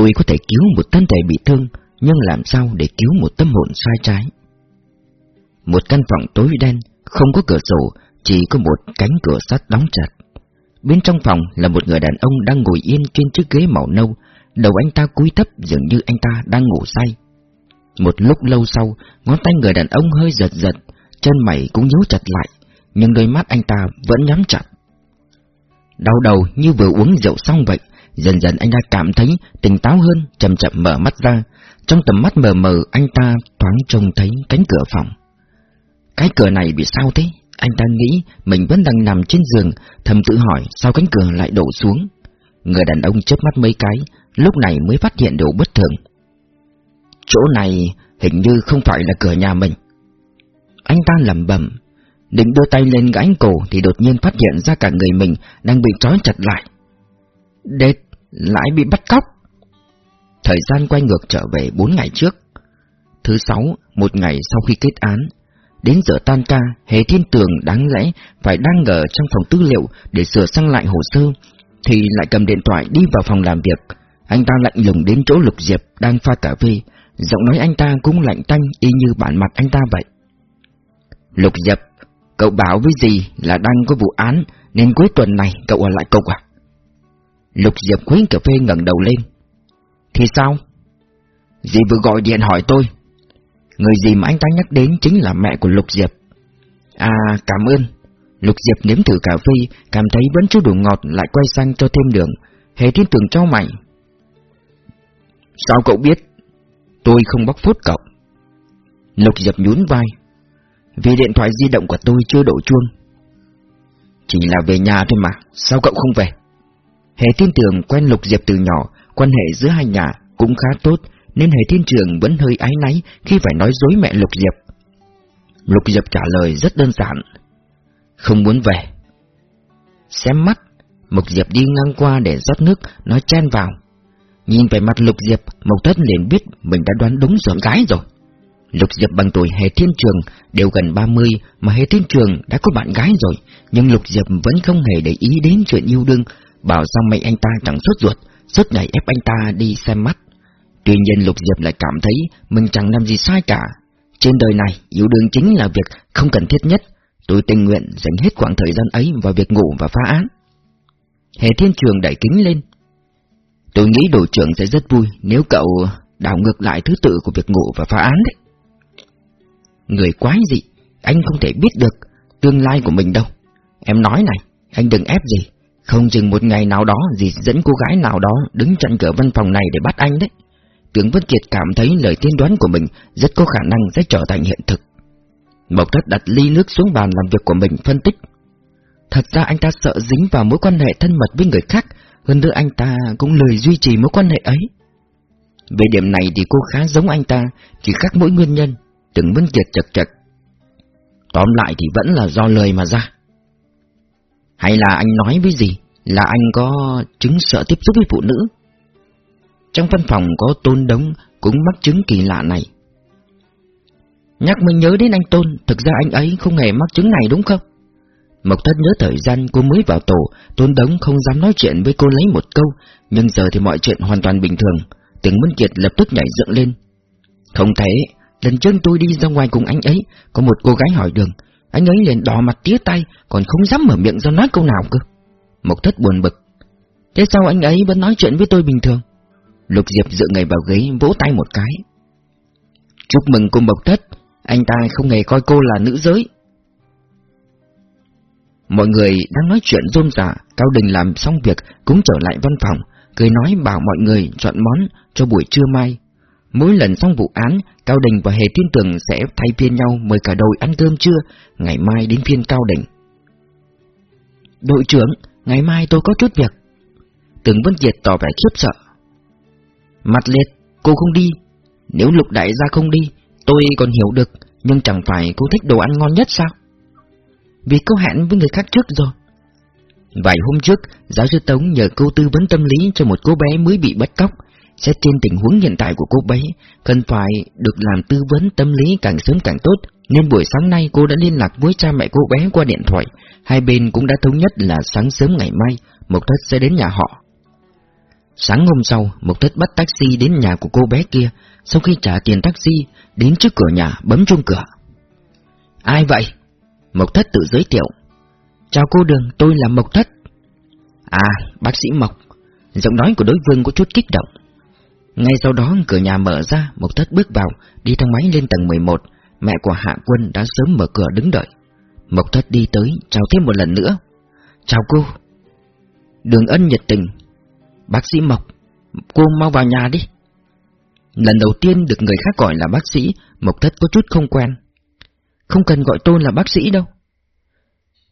Tôi có thể cứu một thân thể bị thương, nhưng làm sao để cứu một tâm hồn sai trái? Một căn phòng tối đen, không có cửa sổ, chỉ có một cánh cửa sắt đóng chặt. Bên trong phòng là một người đàn ông đang ngồi yên trên chiếc ghế màu nâu, đầu anh ta cúi thấp dường như anh ta đang ngủ say. Một lúc lâu sau, ngón tay người đàn ông hơi giật giật, chân mày cũng nhíu chặt lại, nhưng đôi mắt anh ta vẫn nhắm chặt. Đau đầu như vừa uống rượu xong vậy, dần dần anh ta cảm thấy tỉnh táo hơn, chậm chậm mở mắt ra. Trong tầm mắt mờ mờ anh ta thoáng trông thấy cánh cửa phòng. Cái cửa này bị sao thế? Anh ta nghĩ mình vẫn đang nằm trên giường, thầm tự hỏi sao cánh cửa lại đổ xuống. Người đàn ông chớp mắt mấy cái, lúc này mới phát hiện điều bất thường. Chỗ này hình như không phải là cửa nhà mình. Anh ta lẩm bẩm, định đưa tay lên gãy cổ thì đột nhiên phát hiện ra cả người mình đang bị trói chặt lại. Đệt, lại bị bắt cóc. Thời gian quay ngược trở về bốn ngày trước. Thứ sáu, một ngày sau khi kết án, Đến giờ tan ca, Hề Thiên Tường đáng lẽ phải đang ở trong phòng tư liệu để sửa sang lại hồ sơ, thì lại cầm điện thoại đi vào phòng làm việc. Anh ta lạnh lùng đến chỗ Lục Diệp đang pha cà phê, giọng nói anh ta cũng lạnh tanh y như bản mặt anh ta vậy. Lục Diệp, cậu bảo với gì là đang có vụ án, nên cuối tuần này cậu ở lại cục à? Lục Diệp khuấy cà phê ngẩng đầu lên. Thì sao? Dì vừa gọi điện hỏi tôi, Người gì mà anh ta nhắc đến chính là mẹ của Lục Diệp. À, cảm ơn. Lục Diệp nếm thử cà phê, cảm thấy vẫn chưa đủ ngọt lại quay sang cho thêm đường. Hề tin tưởng cho mày. Sao cậu biết? Tôi không bóc phốt cậu. Lục Diệp nhún vai. Vì điện thoại di động của tôi chưa đổ chuông. Chỉ là về nhà thôi mà, sao cậu không về? Hề tin tưởng quen Lục Diệp từ nhỏ, quan hệ giữa hai nhà cũng khá tốt, nên Hề Thiên Trường vẫn hơi ái náy khi phải nói dối mẹ Lục Diệp. Lục Diệp trả lời rất đơn giản. Không muốn về. Xem mắt, Mục Diệp đi ngang qua để rót nước, nói chen vào. Nhìn về mặt Lục Diệp, Mộc Thất liền biết mình đã đoán đúng giọng gái rồi. Lục Diệp bằng tuổi Hề Thiên Trường đều gần 30 mà Hề Thiên Trường đã có bạn gái rồi, nhưng Lục Diệp vẫn không hề để ý đến chuyện yêu đương, bảo sao mẹ anh ta chẳng xuất ruột, suốt ngày ép anh ta đi xem mắt. Tuy nhiên Lục Diệp lại cảm thấy mình chẳng làm gì sai cả. Trên đời này, yếu đương chính là việc không cần thiết nhất. Tôi tình nguyện dành hết khoảng thời gian ấy vào việc ngủ và phá án. Hệ thiên trường đẩy kính lên. Tôi nghĩ đội trưởng sẽ rất vui nếu cậu đảo ngược lại thứ tự của việc ngủ và phá án đấy. Người quái gì, anh không thể biết được tương lai của mình đâu. Em nói này, anh đừng ép gì. Không chừng một ngày nào đó gì dẫn cô gái nào đó đứng chặn cửa văn phòng này để bắt anh đấy. Tướng Vân Kiệt cảm thấy lời tiên đoán của mình rất có khả năng sẽ trở thành hiện thực. Mộc Thất đặt ly nước xuống bàn làm việc của mình phân tích. Thật ra anh ta sợ dính vào mối quan hệ thân mật với người khác, hơn nữa anh ta cũng lời duy trì mối quan hệ ấy. Về điểm này thì cô khá giống anh ta, chỉ khác mỗi nguyên nhân, Tướng Vân Kiệt chật chật. Tóm lại thì vẫn là do lời mà ra. Hay là anh nói với gì? Là anh có chứng sợ tiếp xúc với phụ nữ? Trong văn phòng có Tôn Đống cũng mắc chứng kỳ lạ này. Nhắc mình nhớ đến anh Tôn, thực ra anh ấy không hề mắc chứng này đúng không? Mộc Thất nhớ thời gian cô mới vào tổ, Tôn Đống không dám nói chuyện với cô lấy một câu, nhưng giờ thì mọi chuyện hoàn toàn bình thường. Tưởng Minh Kiệt lập tức nhảy dựng lên. Không thể, lần trước tôi đi ra ngoài cùng anh ấy, có một cô gái hỏi đường, anh ấy liền đỏ mặt tía tay, còn không dám mở miệng ra nói câu nào cơ. Mộc Thất buồn bực. Thế sao anh ấy vẫn nói chuyện với tôi bình thường? Lục Diệp dựa người vào ghế vỗ tay một cái. Chúc mừng cô Mộc Thất, anh ta không hề coi cô là nữ giới. Mọi người đang nói chuyện rôm rả, Cao Đình làm xong việc cũng trở lại văn phòng, cười nói bảo mọi người chọn món cho buổi trưa mai. Mỗi lần xong vụ án, Cao Đình và Hề Tiên Tường sẽ thay phiên nhau mời cả đội ăn cơm trưa, ngày mai đến phiên Cao Đình. Đội trưởng, ngày mai tôi có chút việc. Tưởng Vân Diệt tỏ vẻ khiếp sợ. Mặt liệt, cô không đi. Nếu lục đại gia không đi, tôi còn hiểu được, nhưng chẳng phải cô thích đồ ăn ngon nhất sao? Vì cô hẹn với người khác trước rồi. Vài hôm trước, giáo sư Tống nhờ cô tư vấn tâm lý cho một cô bé mới bị bắt cóc. Xét trên tình huống hiện tại của cô bé, cần phải được làm tư vấn tâm lý càng sớm càng tốt, nên buổi sáng nay cô đã liên lạc với cha mẹ cô bé qua điện thoại. Hai bên cũng đã thống nhất là sáng sớm ngày mai, Mộc Thất sẽ đến nhà họ. Sáng hôm sau, Mộc Thất bắt taxi đến nhà của cô bé kia, sau khi trả tiền taxi, đến trước cửa nhà bấm chuông cửa. Ai vậy? Mộc Thất tự giới thiệu. Chào cô Đường, tôi là Mộc Thất. À, bác sĩ Mộc. Giọng nói của đối phương có chút kích động. Ngay sau đó cửa nhà mở ra, Mộc Thất bước vào, đi thang máy lên tầng 11. Mẹ của Hạ Quân đã sớm mở cửa đứng đợi. Mộc Thất đi tới, chào thêm một lần nữa. Chào cô. Đường ân nhiệt tình. Bác sĩ Mộc, cô mau vào nhà đi. Lần đầu tiên được người khác gọi là bác sĩ, Mộc Thất có chút không quen. Không cần gọi tôi là bác sĩ đâu.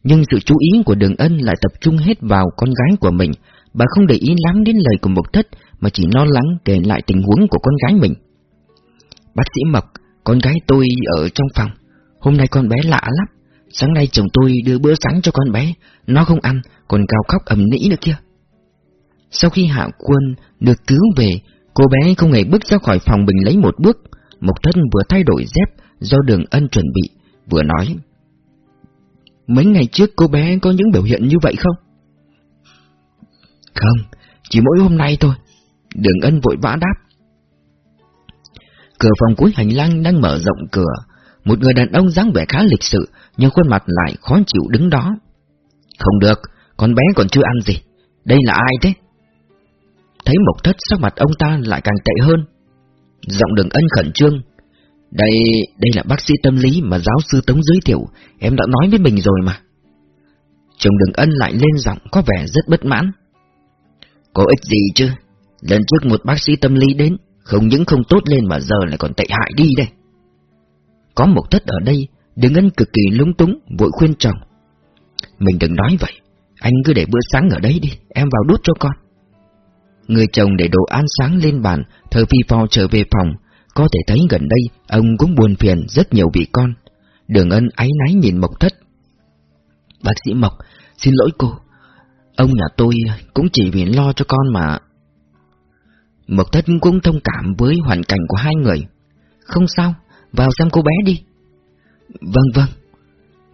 Nhưng sự chú ý của đường ân lại tập trung hết vào con gái của mình, bà không để ý lắm đến lời của Mộc Thất mà chỉ lo lắng kể lại tình huống của con gái mình. Bác sĩ Mộc, con gái tôi ở trong phòng, hôm nay con bé lạ lắm. Sáng nay chồng tôi đưa bữa sáng cho con bé, nó không ăn, còn cao khóc ầm nĩ nữa kia. Sau khi hạ quân được cứu về, cô bé không hề bước ra khỏi phòng mình lấy một bước. Mộc thân vừa thay đổi dép do đường ân chuẩn bị, vừa nói. Mấy ngày trước cô bé có những biểu hiện như vậy không? Không, chỉ mỗi hôm nay thôi. Đường ân vội vã đáp. Cửa phòng cuối hành lang đang mở rộng cửa. Một người đàn ông dáng vẻ khá lịch sự, nhưng khuôn mặt lại khó chịu đứng đó. Không được, con bé còn chưa ăn gì. Đây là ai thế? Thấy mộc thất sắc mặt ông ta lại càng tệ hơn. Giọng đường ân khẩn trương. Đây, đây là bác sĩ tâm lý mà giáo sư Tống giới thiệu, em đã nói với mình rồi mà. Chồng đường ân lại lên giọng có vẻ rất bất mãn. Có ích gì chứ? Lần trước một bác sĩ tâm lý đến, không những không tốt lên mà giờ lại còn tệ hại đi đây. Có một thất ở đây, đường Ngân cực kỳ lúng túng, vội khuyên chồng. Mình đừng nói vậy, anh cứ để bữa sáng ở đấy đi, em vào đút cho con. Người chồng để đồ ăn sáng lên bàn, thờ phi phò trở về phòng, có thể thấy gần đây ông cũng buồn phiền rất nhiều vị con. Đường ân áy náy nhìn Mộc Thất. Bác sĩ Mộc, xin lỗi cô. Ông nhà tôi cũng chỉ vì lo cho con mà. Mộc Thất cũng thông cảm với hoàn cảnh của hai người. Không sao, vào xem cô bé đi. Vâng vâng.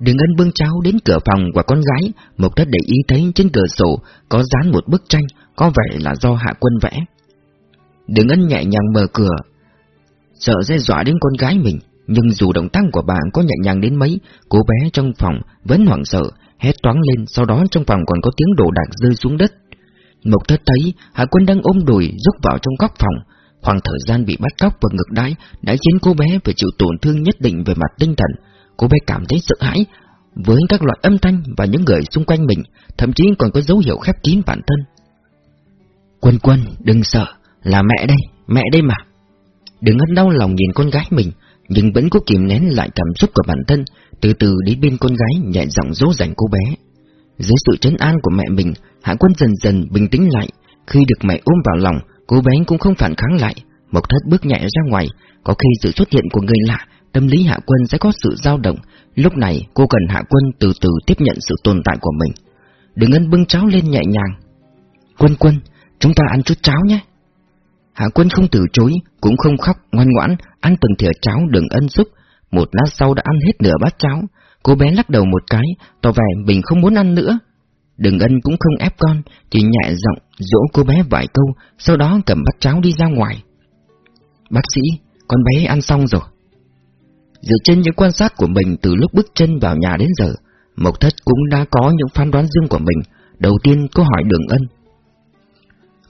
Đường ân bưng cháu đến cửa phòng của con gái, Mộc Thất để ý thấy trên cửa sổ có dán một bức tranh, có vẻ là do Hạ Quân vẽ. Đường ân nhẹ nhàng mở cửa, sợ sẽ dọa đến con gái mình, nhưng dù động tác của bạn có nhẹ nhàng đến mấy, cô bé trong phòng vẫn hoảng sợ, hét toáng lên, sau đó trong phòng còn có tiếng đồ đạc rơi xuống đất. Mộc thất thấy Hạ Quân đang ôm đùi rúc vào trong góc phòng, khoảng thời gian bị bắt cóc và ngược đãi đã khiến cô bé phải chịu tổn thương nhất định về mặt tinh thần. Cô bé cảm thấy sợ hãi với các loại âm thanh và những người xung quanh mình, thậm chí còn có dấu hiệu khép kín bản thân. Quân quân, đừng sợ, là mẹ đây, mẹ đây mà. Đừng ngất đau lòng nhìn con gái mình, nhưng vẫn cố kìm nén lại cảm xúc của bản thân, từ từ đến bên con gái nhẹ giọng dỗ dành cô bé. Dưới sự trấn an của mẹ mình, Hạ Quân dần dần bình tĩnh lại, khi được mẹ ôm vào lòng, cô bé cũng không phản kháng lại, Mộc Thất bước nhẹ ra ngoài, có khi sự xuất hiện của người lạ, tâm lý Hạ Quân sẽ có sự dao động, lúc này cô cần Hạ Quân từ từ tiếp nhận sự tồn tại của mình. Đừng ân bưng cháo lên nhẹ nhàng. Quân quân, chúng ta ăn chút cháo nhé. Hạ quân không từ chối, cũng không khóc, ngoan ngoãn, ăn từng thìa cháo đừng ân xúc. Một lát sau đã ăn hết nửa bát cháo. Cô bé lắc đầu một cái, tỏ vẻ mình không muốn ăn nữa. Đừng ân cũng không ép con, chỉ nhẹ giọng dỗ cô bé vài câu, sau đó cầm bát cháo đi ra ngoài. Bác sĩ, con bé ăn xong rồi. Dựa trên những quan sát của mình từ lúc bước chân vào nhà đến giờ, Mộc Thất cũng đã có những phán đoán riêng của mình. Đầu tiên cô hỏi Đường Ân.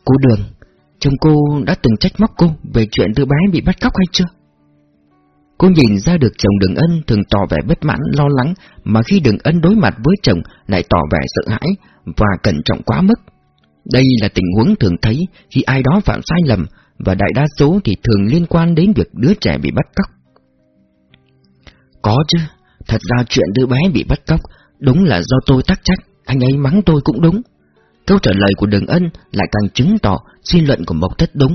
Cô Đường, Chồng cô đã từng trách móc cô về chuyện đứa bé bị bắt cóc hay chưa? Cô nhìn ra được chồng Đường Ân thường tỏ vẻ bất mãn, lo lắng, mà khi Đường Ân đối mặt với chồng lại tỏ vẻ sợ hãi và cẩn trọng quá mức. Đây là tình huống thường thấy khi ai đó phạm sai lầm, và đại đa số thì thường liên quan đến việc đứa trẻ bị bắt cóc. Có chứ, thật ra chuyện đứa bé bị bắt cóc đúng là do tôi tắc trách, anh ấy mắng tôi cũng đúng. Câu trả lời của Đường Ân lại càng chứng tỏ suy luận của Mộc Thất đúng.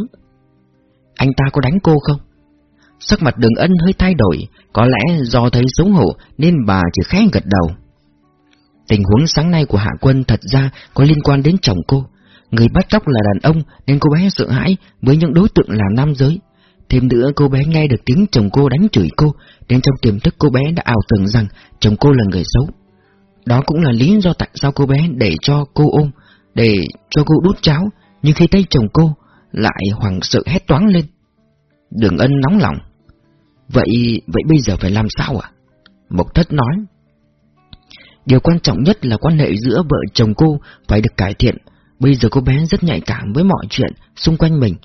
Anh ta có đánh cô không? Sắc mặt Đường Ân hơi thay đổi, có lẽ do thấy xấu hổ nên bà chỉ khẽ gật đầu. Tình huống sáng nay của Hạ Quân thật ra có liên quan đến chồng cô. Người bắt cóc là đàn ông nên cô bé sợ hãi với những đối tượng là nam giới. Thêm nữa cô bé nghe được tiếng chồng cô đánh chửi cô nên trong tiềm thức cô bé đã ảo tưởng rằng chồng cô là người xấu. Đó cũng là lý do tại sao cô bé để cho cô ôm để cho cô đút cháo, nhưng khi thấy chồng cô, lại hoảng sợ hét toáng lên. Đường ân nóng lòng. Vậy, vậy bây giờ phải làm sao ạ? Mộc thất nói. Điều quan trọng nhất là quan hệ giữa vợ chồng cô phải được cải thiện. Bây giờ cô bé rất nhạy cảm với mọi chuyện xung quanh mình.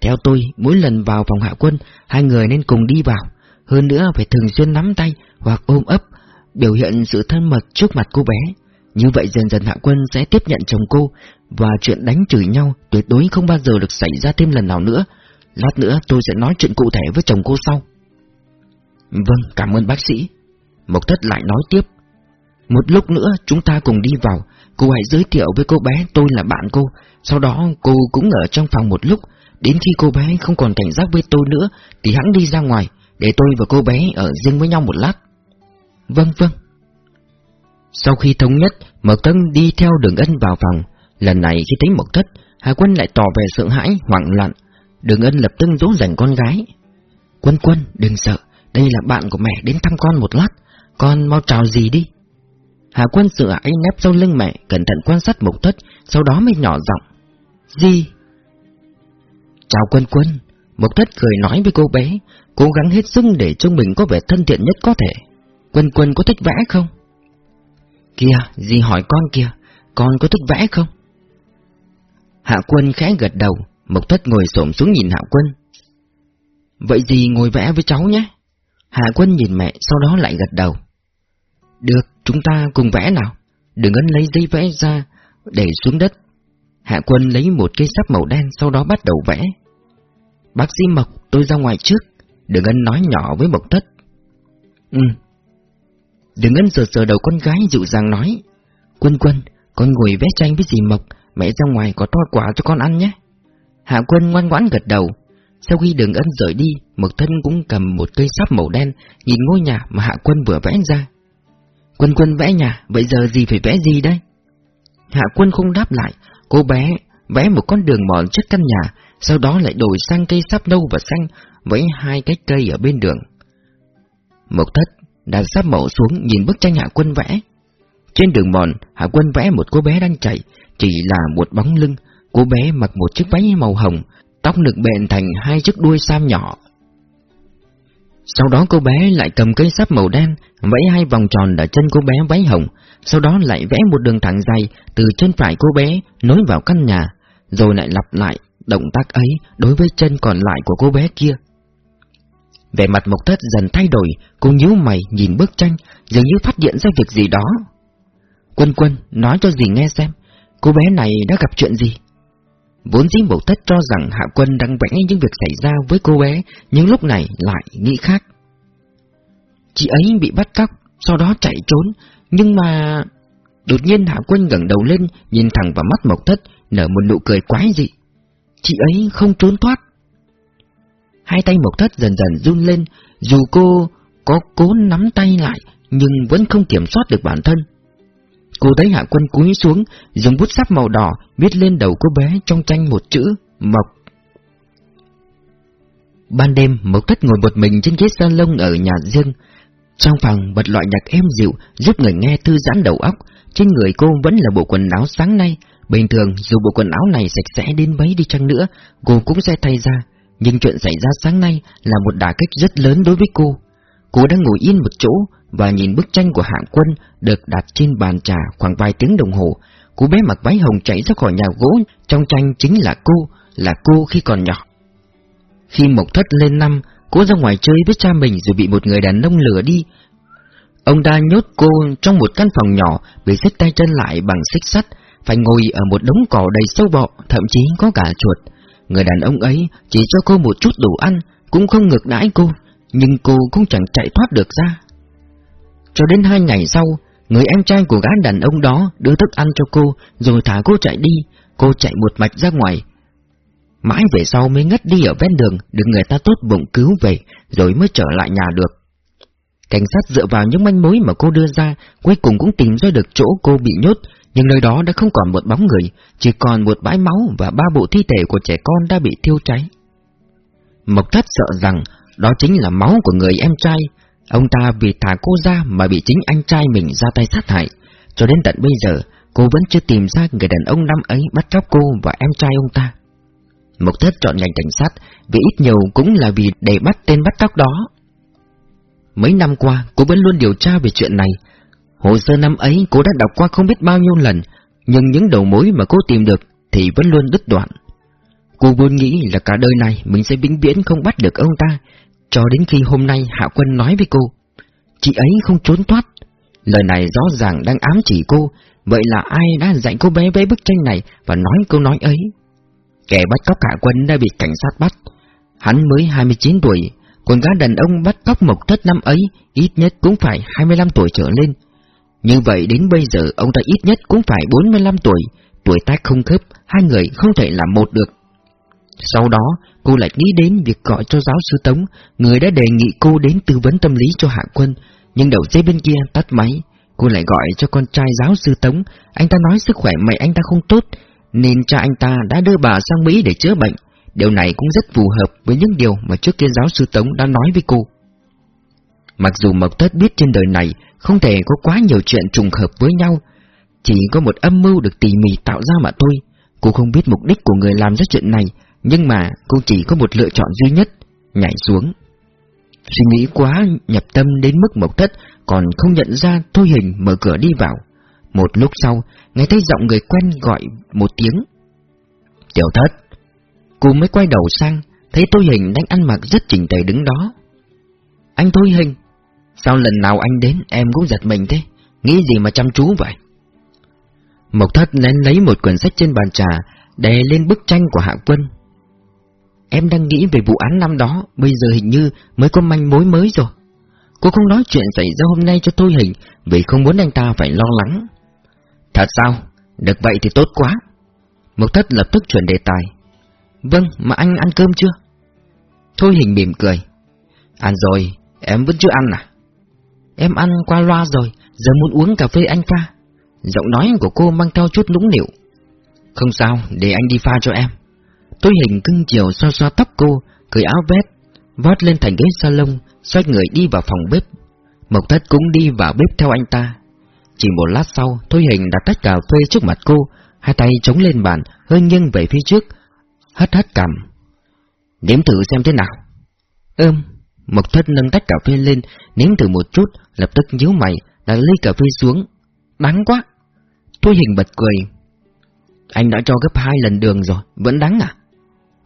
Theo tôi, mỗi lần vào phòng hạ quân, hai người nên cùng đi vào. Hơn nữa phải thường xuyên nắm tay hoặc ôm ấp, biểu hiện sự thân mật trước mặt cô bé. Như vậy dần dần Hạ Quân sẽ tiếp nhận chồng cô, và chuyện đánh chửi nhau tuyệt đối không bao giờ được xảy ra thêm lần nào nữa. Lát nữa tôi sẽ nói chuyện cụ thể với chồng cô sau. Vâng, cảm ơn bác sĩ. Mộc Thất lại nói tiếp. Một lúc nữa chúng ta cùng đi vào, cô hãy giới thiệu với cô bé tôi là bạn cô, sau đó cô cũng ở trong phòng một lúc, đến khi cô bé không còn cảnh giác với tôi nữa thì hãng đi ra ngoài, để tôi và cô bé ở riêng với nhau một lát. Vâng vâng. Sau khi thống nhất, Mộc Tân đi theo đường ân vào phòng. Lần này khi thấy Mộc Thất, Hà Quân lại tỏ vẻ sợ hãi, hoảng loạn. Đường ân lập tức dỗ dành con gái. Quân quân, đừng sợ, đây là bạn của mẹ đến thăm con một lát. Con mau chào gì đi. Hà Quân sợ hãi nép sau lưng mẹ, cẩn thận quan sát Mộc Thất, sau đó mới nhỏ giọng. Gì? Chào quân quân, Mộc Thất cười nói với cô bé, cố gắng hết sức để cho mình có vẻ thân thiện nhất có thể. Quân quân có thích vẽ không? Kìa, dì hỏi con kìa, con có thích vẽ không? Hạ quân khẽ gật đầu, Mộc Thất ngồi xổm xuống nhìn Hạ quân. Vậy dì ngồi vẽ với cháu nhé. Hạ quân nhìn mẹ, sau đó lại gật đầu. Được, chúng ta cùng vẽ nào. Đừng ấn lấy giấy vẽ ra, để xuống đất. Hạ quân lấy một cây sáp màu đen, sau đó bắt đầu vẽ. Bác sĩ Mộc, tôi ra ngoài trước. Đừng anh nói nhỏ với Mộc Thất. Ừ, Đừng anh sờ sờ đầu con gái dịu dàng nói. Quân quân, con ngồi vẽ tranh với dì Mộc Mẹ ra ngoài có to quả cho con ăn nhé. Hạ quân ngoan ngoãn gật đầu. Sau khi đường ân rời đi Mộc thân cũng cầm một cây sáp màu đen Nhìn ngôi nhà mà hạ quân vừa vẽ ra. Quân quân vẽ nhà Vậy giờ gì phải vẽ gì đây? Hạ quân không đáp lại Cô bé vẽ một con đường mòn trước căn nhà sau đó lại đổi sang cây sáp nâu và xanh Với hai cái cây ở bên đường Mộc thất đặt sắp mẫu xuống nhìn bức tranh Hạ Quân vẽ. Trên đường mòn, Hạ Quân vẽ một cô bé đang chạy, chỉ là một bóng lưng. Cô bé mặc một chiếc váy màu hồng, tóc được bện thành hai chiếc đuôi sam nhỏ. Sau đó cô bé lại cầm cây sáp màu đen, vẫy hai vòng tròn ở chân cô bé váy hồng, sau đó lại vẽ một đường thẳng dài từ chân phải cô bé nối vào căn nhà, rồi lại lặp lại động tác ấy đối với chân còn lại của cô bé kia. Vẻ mặt Mộc Thất dần thay đổi, cô nhíu mày nhìn bức tranh, dường như phát hiện ra việc gì đó. Quân quân, nói cho dì nghe xem, cô bé này đã gặp chuyện gì? Vốn dĩ Mộc Thất cho rằng Hạ Quân đang vẽ những việc xảy ra với cô bé, nhưng lúc này lại nghĩ khác. Chị ấy bị bắt cóc, sau đó chạy trốn, nhưng mà... Đột nhiên Hạ Quân ngẩng đầu lên, nhìn thẳng vào mắt Mộc Thất, nở một nụ cười quái dị. Chị ấy không trốn thoát, Hai tay Mộc Thất dần dần run lên, dù cô có cố nắm tay lại, nhưng vẫn không kiểm soát được bản thân. Cô thấy Hạ Quân cúi xuống, dùng bút sáp màu đỏ viết lên đầu cô bé trong tranh một chữ Mộc. Ban đêm, Mộc Thất ngồi một mình trên ghế salon ở nhà riêng. Trong phòng bật loại nhạc êm dịu giúp người nghe thư giãn đầu óc. Trên người cô vẫn là bộ quần áo sáng nay. Bình thường, dù bộ quần áo này sạch sẽ đến mấy đi chăng nữa, cô cũng sẽ thay ra. Nhưng chuyện xảy ra sáng nay là một đả kích rất lớn đối với cô. Cô đang ngồi yên một chỗ và nhìn bức tranh của hạng quân được đặt trên bàn trà khoảng vài tiếng đồng hồ. Cô bé mặc váy hồng chạy ra khỏi nhà gỗ, trong tranh chính là cô, là cô khi còn nhỏ. Khi Mộc Thất lên năm, cô ra ngoài chơi với cha mình rồi bị một người đàn ông lừa đi. Ông ta nhốt cô trong một căn phòng nhỏ bị xích tay chân lại bằng xích sắt, phải ngồi ở một đống cỏ đầy sâu bọ, thậm chí có cả chuột. Người đàn ông ấy chỉ cho cô một chút đủ ăn, cũng không ngược đãi cô, nhưng cô cũng chẳng chạy thoát được ra. Cho đến hai ngày sau, người em trai của gã đàn ông đó đưa thức ăn cho cô, rồi thả cô chạy đi, cô chạy một mạch ra ngoài. Mãi về sau mới ngất đi ở ven đường, được người ta tốt bụng cứu về, rồi mới trở lại nhà được. Cảnh sát dựa vào những manh mối mà cô đưa ra, cuối cùng cũng tìm ra được chỗ cô bị nhốt, nhưng nơi đó đã không còn một bóng người, chỉ còn một bãi máu và ba bộ thi thể của trẻ con đã bị thiêu cháy. Mộc thất sợ rằng đó chính là máu của người em trai, ông ta vì thả cô ra mà bị chính anh trai mình ra tay sát hại, cho đến tận bây giờ cô vẫn chưa tìm ra người đàn ông năm ấy bắt cóc cô và em trai ông ta. Mộc thất chọn ngành cảnh sát vì ít nhiều cũng là vì để bắt tên bắt cóc đó. Mấy năm qua, cô vẫn luôn điều tra về chuyện này. Hồ sơ năm ấy cô đã đọc qua không biết bao nhiêu lần, nhưng những đầu mối mà cô tìm được thì vẫn luôn đứt đoạn. Cô vốn nghĩ là cả đời này mình sẽ vĩnh viễn không bắt được ông ta, cho đến khi hôm nay Hạ Quân nói với cô. Chị ấy không trốn thoát. Lời này rõ ràng đang ám chỉ cô, vậy là ai đã dạy cô bé vẽ bức tranh này và nói câu nói ấy? Kẻ bắt cóc Hạ Quân đã bị cảnh sát bắt. Hắn mới 29 tuổi, còn gã đàn ông bắt cóc Mộc Thất năm ấy ít nhất cũng phải 25 tuổi trở lên. Như vậy đến bây giờ ông ta ít nhất cũng phải 45 tuổi, tuổi tác không khớp, hai người không thể làm một được. Sau đó, cô lại nghĩ đến việc gọi cho giáo sư Tống, người đã đề nghị cô đến tư vấn tâm lý cho Hạ Quân, nhưng đầu dây bên kia tắt máy. Cô lại gọi cho con trai giáo sư Tống, anh ta nói sức khỏe mẹ anh ta không tốt, nên cha anh ta đã đưa bà sang Mỹ để chữa bệnh. Điều này cũng rất phù hợp với những điều mà trước kia giáo sư Tống đã nói với cô. Mặc dù Mộc Thất biết trên đời này không thể có quá nhiều chuyện trùng hợp với nhau, chỉ có một âm mưu được tỉ mỉ tạo ra mà thôi. Cô không biết mục đích của người làm ra chuyện này, nhưng mà cô chỉ có một lựa chọn duy nhất, nhảy xuống. Suy nghĩ quá nhập tâm đến mức Mộc Thất còn không nhận ra Thôi Hình mở cửa đi vào. Một lúc sau, nghe thấy giọng người quen gọi một tiếng. Tiểu Thất, Cô mới quay đầu sang, thấy Thôi Hình đang ăn mặc rất chỉnh tề đứng đó. Anh Thôi Hình, sao lần nào anh đến em cũng giật mình thế, nghĩ gì mà chăm chú vậy? Mộc Thất lén lấy một quyển sách trên bàn trà, đè lên bức tranh của Hạ Quân. Em đang nghĩ về vụ án năm đó, bây giờ hình như mới có manh mối mới rồi. Cô không nói chuyện xảy ra hôm nay cho Thôi Hình, vì không muốn anh ta phải lo lắng. Thật sao? Được vậy thì tốt quá. Mộc Thất lập tức chuyển đề tài. Vâng, mà anh ăn cơm chưa? Thôi hình mỉm cười. Ăn rồi, em vẫn chưa ăn à? Em ăn qua loa rồi, giờ muốn uống cà phê anh pha. Giọng nói của cô mang theo chút nũng nịu. Không sao, để anh đi pha cho em. Tôi hình cưng chiều xoa xoa tóc cô, cởi áo vest, vót lên thành ghế salon, xoay người đi vào phòng bếp. Mộc thất cũng đi vào bếp theo anh ta. Chỉ một lát sau, Thôi Hình đặt tách cà phê trước mặt cô, hai tay chống lên bàn, hơi nghiêng về phía trước, hất hất cằm. Nếm thử xem thế nào. Ơm, Mộc Thất nâng tách cà phê lên, nếm thử một chút, lập tức nhíu mày, đặt ly cà phê xuống. Đắng quá. Thôi hình bật cười. Anh đã cho gấp hai lần đường rồi, vẫn đắng à?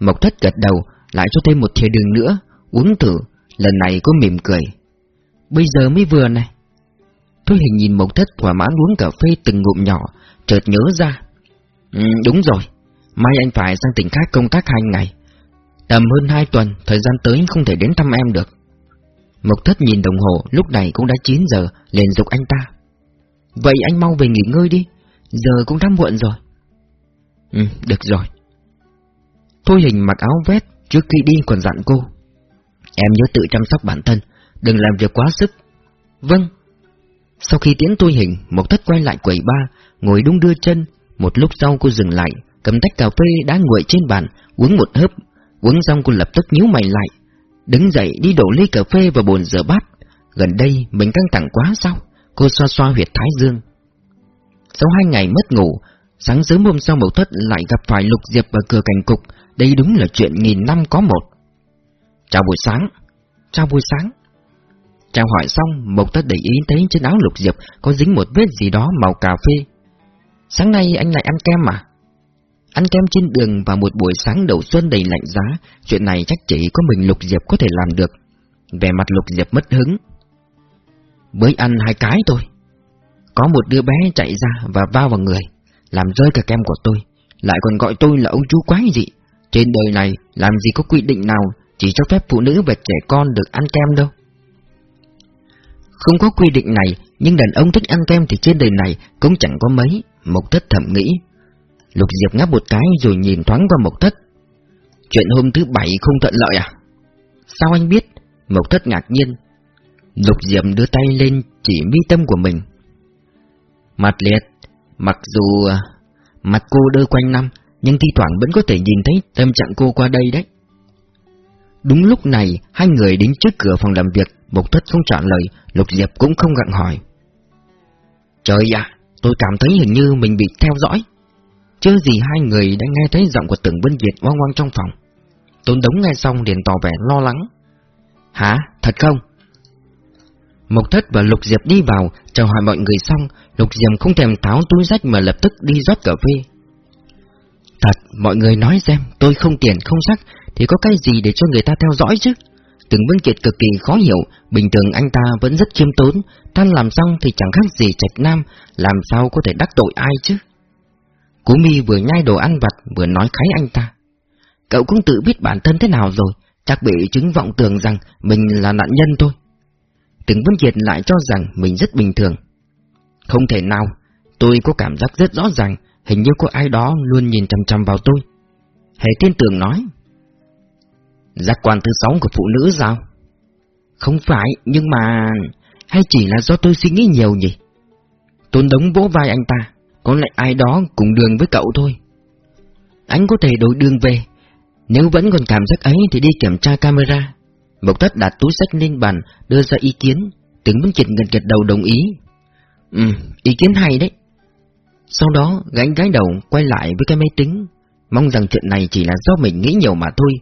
Mộc Thất gật đầu, lại cho thêm một thìa đường nữa, uống thử, lần này có mỉm cười. Bây giờ mới vừa này. Thôi hình nhìn Mộc Thất thỏa mãn uống cà phê từng ngụm nhỏ, chợt nhớ ra. Ừ, đúng rồi, Mai anh phải sang tỉnh khác công tác hai ngày Tầm hơn hai tuần Thời gian tới không thể đến thăm em được. Mộc thất nhìn đồng hồ Lúc này cũng đã 9 giờ liền dục anh ta. Vậy anh mau về nghỉ ngơi đi Giờ cũng đã muộn rồi. Ừ được rồi. Thôi hình mặc áo vest Trước khi đi còn dặn cô. Em nhớ tự chăm sóc bản thân Đừng làm việc quá sức. Vâng. Sau khi tiến tôi hình Mộc thất quay lại quầy ba Ngồi đung đưa chân. Một lúc sau cô dừng lại cầm tách cà phê đã nguội trên bàn, uống một hớp, uống xong cô lập tức nhíu mày lại, đứng dậy đi đổ ly cà phê vào bồn rửa bát. Gần đây mình căng thẳng quá sao? Cô xoa xoa huyệt thái dương. Sau hai ngày mất ngủ, sáng sớm hôm sau Mậu Thất lại gặp phải Lục Diệp ở cửa cảnh cục, đây đúng là chuyện nghìn năm có một. Chào buổi sáng. Chào buổi sáng. Chào hỏi xong, Mộc Thất để ý thấy trên áo Lục Diệp có dính một vết gì đó màu cà phê. Sáng nay anh lại ăn kem à? Ăn kem trên đường vào một buổi sáng đầu xuân đầy lạnh giá, chuyện này chắc chỉ có mình Lục Diệp có thể làm được. Về mặt Lục Diệp mất hứng. Mới ăn hai cái thôi. Có một đứa bé chạy ra và va vào người, làm rơi cả kem của tôi, lại còn gọi tôi là ông chú quái gì. Trên đời này làm gì có quy định nào chỉ cho phép phụ nữ và trẻ con được ăn kem đâu. Không có quy định này, nhưng đàn ông thích ăn kem thì trên đời này cũng chẳng có mấy, Mộc Thất thầm nghĩ. Lục Diệp ngáp một cái rồi nhìn thoáng qua Mộc Thất. Chuyện hôm thứ bảy không thuận lợi à? Sao anh biết? Mộc Thất ngạc nhiên. Lục Diệp đưa tay lên chỉ mi tâm của mình. Mặt liệt, mặc dù à, mặt cô đơ quanh năm, nhưng thi thoảng vẫn có thể nhìn thấy tâm trạng cô qua đây đấy. Đúng lúc này, hai người đến trước cửa phòng làm việc, Mộc Thất không trả lời, Lục Diệp cũng không gặng hỏi. Trời ạ, Tôi cảm thấy hình như mình bị theo dõi. Chưa gì hai người đã nghe thấy giọng của tưởng Vân Việt oang oang trong phòng. tốn Đống nghe xong liền tỏ vẻ lo lắng. Hả? Thật không? Mộc Thất và Lục Diệp đi vào, chào hỏi mọi người xong, Lục Diệp không thèm tháo túi rách mà lập tức đi rót cà phê. Thật, mọi người nói xem, tôi không tiền không sắc, thì có cái gì để cho người ta theo dõi chứ? Từng Vân Kiệt cực kỳ khó hiểu, bình thường anh ta vẫn rất khiêm tốn, tan làm xong thì chẳng khác gì trạch nam, làm sao có thể đắc tội ai chứ? Cú mi vừa nhai đồ ăn vặt vừa nói khái anh ta. Cậu cũng tự biết bản thân thế nào rồi, chắc bị chứng vọng tưởng rằng mình là nạn nhân thôi. Từng Vân Kiệt lại cho rằng mình rất bình thường. Không thể nào, tôi có cảm giác rất rõ ràng, hình như có ai đó luôn nhìn chằm chằm vào tôi. Hề tiên tưởng nói. Giác quan thứ sáu của phụ nữ sao? Không phải, nhưng mà... Hay chỉ là do tôi suy nghĩ nhiều nhỉ? Tôn đống vỗ vai anh ta, có lẽ ai đó cùng đường với cậu thôi. Anh có thể đổi đường về, nếu vẫn còn cảm giác ấy thì đi kiểm tra camera. Mộc thất đặt túi sách lên bàn, đưa ra ý kiến, tướng Vân Kiệt gật gật đầu đồng ý. Ừ, ý kiến hay đấy. Sau đó gánh gái đầu quay lại với cái máy tính, mong rằng chuyện này chỉ là do mình nghĩ nhiều mà thôi.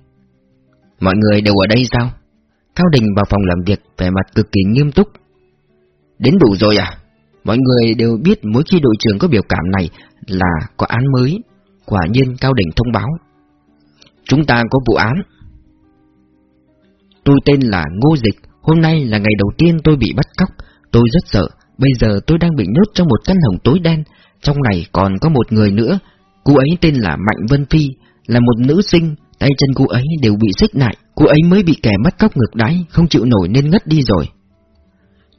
Mọi người đều ở đây sao? Cao Đình vào phòng làm việc, vẻ mặt cực kỳ nghiêm túc. Đến đủ rồi à? Mọi người đều biết mỗi khi đội trưởng có biểu cảm này là có án mới. Quả nhiên Cao đỉnh thông báo. Chúng ta có vụ án. Tôi tên là Ngô Dịch, hôm nay là ngày đầu tiên tôi bị bắt cóc. Tôi rất sợ, bây giờ tôi đang bị nhốt trong một căn hồng tối đen. Trong này còn có một người nữa, cô ấy tên là Mạnh Vân Phi, là một nữ sinh, tay chân cô ấy đều bị xích lại, cô ấy mới bị kẻ bắt cóc ngược đáy, không chịu nổi nên ngất đi rồi.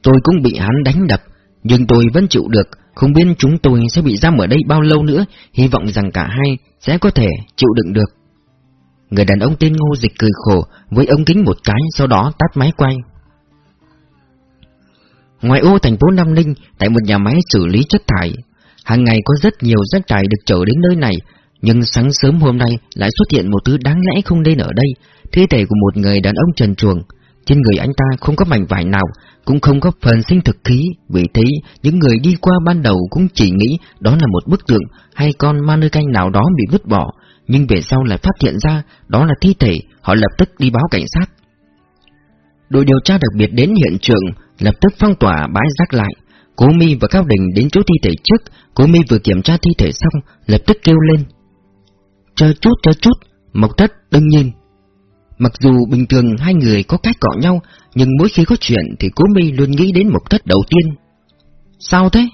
Tôi cũng bị hắn đánh đập, nhưng tôi vẫn chịu được, không biết chúng tôi sẽ bị giam ở đây bao lâu nữa, hy vọng rằng cả hai sẽ có thể chịu đựng được. Người đàn ông tên Ngô Dịch cười khổ, với ống kính một cái, sau đó tắt máy quay. Ngoài ô thành phố Nam Ninh, tại một nhà máy xử lý chất thải, hàng ngày có rất nhiều rác thải được chở đến nơi này, nhưng sáng sớm hôm nay lại xuất hiện một thứ đáng lẽ không nên ở đây, thi thể của một người đàn ông trần truồng. Trên người anh ta không có mảnh vải nào, cũng không có phần sinh thực khí, vì thế những người đi qua ban đầu cũng chỉ nghĩ đó là một bức tượng hay con ma nơi canh nào đó bị vứt bỏ, nhưng về sau lại phát hiện ra đó là thi thể, họ lập tức đi báo cảnh sát. Đội điều tra đặc biệt đến hiện trường, lập tức phong tỏa bãi rác lại. Cố Mi và Cao Đình đến chỗ thi thể trước, Cố Mi vừa kiểm tra thi thể xong, lập tức kêu lên. Chờ chút, chờ chút, Mộc Thất đương nhiên. Mặc dù bình thường hai người có cách cọ nhau, nhưng mỗi khi có chuyện thì Cố Mi luôn nghĩ đến Mộc Thất đầu tiên. Sao thế?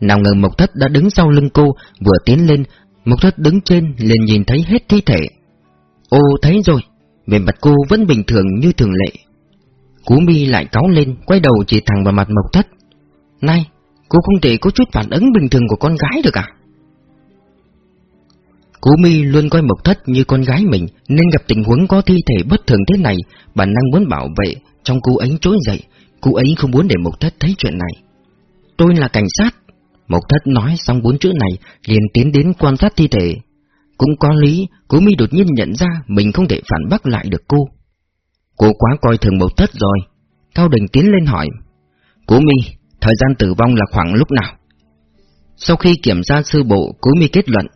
Nào ngờ Mộc Thất đã đứng sau lưng cô, vừa tiến lên, Mộc Thất đứng trên liền nhìn thấy hết thi thể. Ô thấy rồi, về mặt cô vẫn bình thường như thường lệ. Cú mi lại cáu lên, quay đầu chỉ thẳng vào mặt Mộc Thất. Này, cô không thể có chút phản ứng bình thường của con gái được à? Cú mi luôn coi Mộc Thất như con gái mình, nên gặp tình huống có thi thể bất thường thế này, bản năng muốn bảo vệ, trong cô ấy trỗi dậy, cô ấy không muốn để Mộc Thất thấy chuyện này. Tôi là cảnh sát. Mộc Thất nói xong bốn chữ này, liền tiến đến quan sát thi thể. Cũng có lý, Cú mi đột nhiên nhận ra mình không thể phản bác lại được cô. Cô quá coi thường Mộc Thất rồi. Cao Đình tiến lên hỏi. Cú mi, thời gian tử vong là khoảng lúc nào? Sau khi kiểm tra sơ bộ, Cú mi kết luận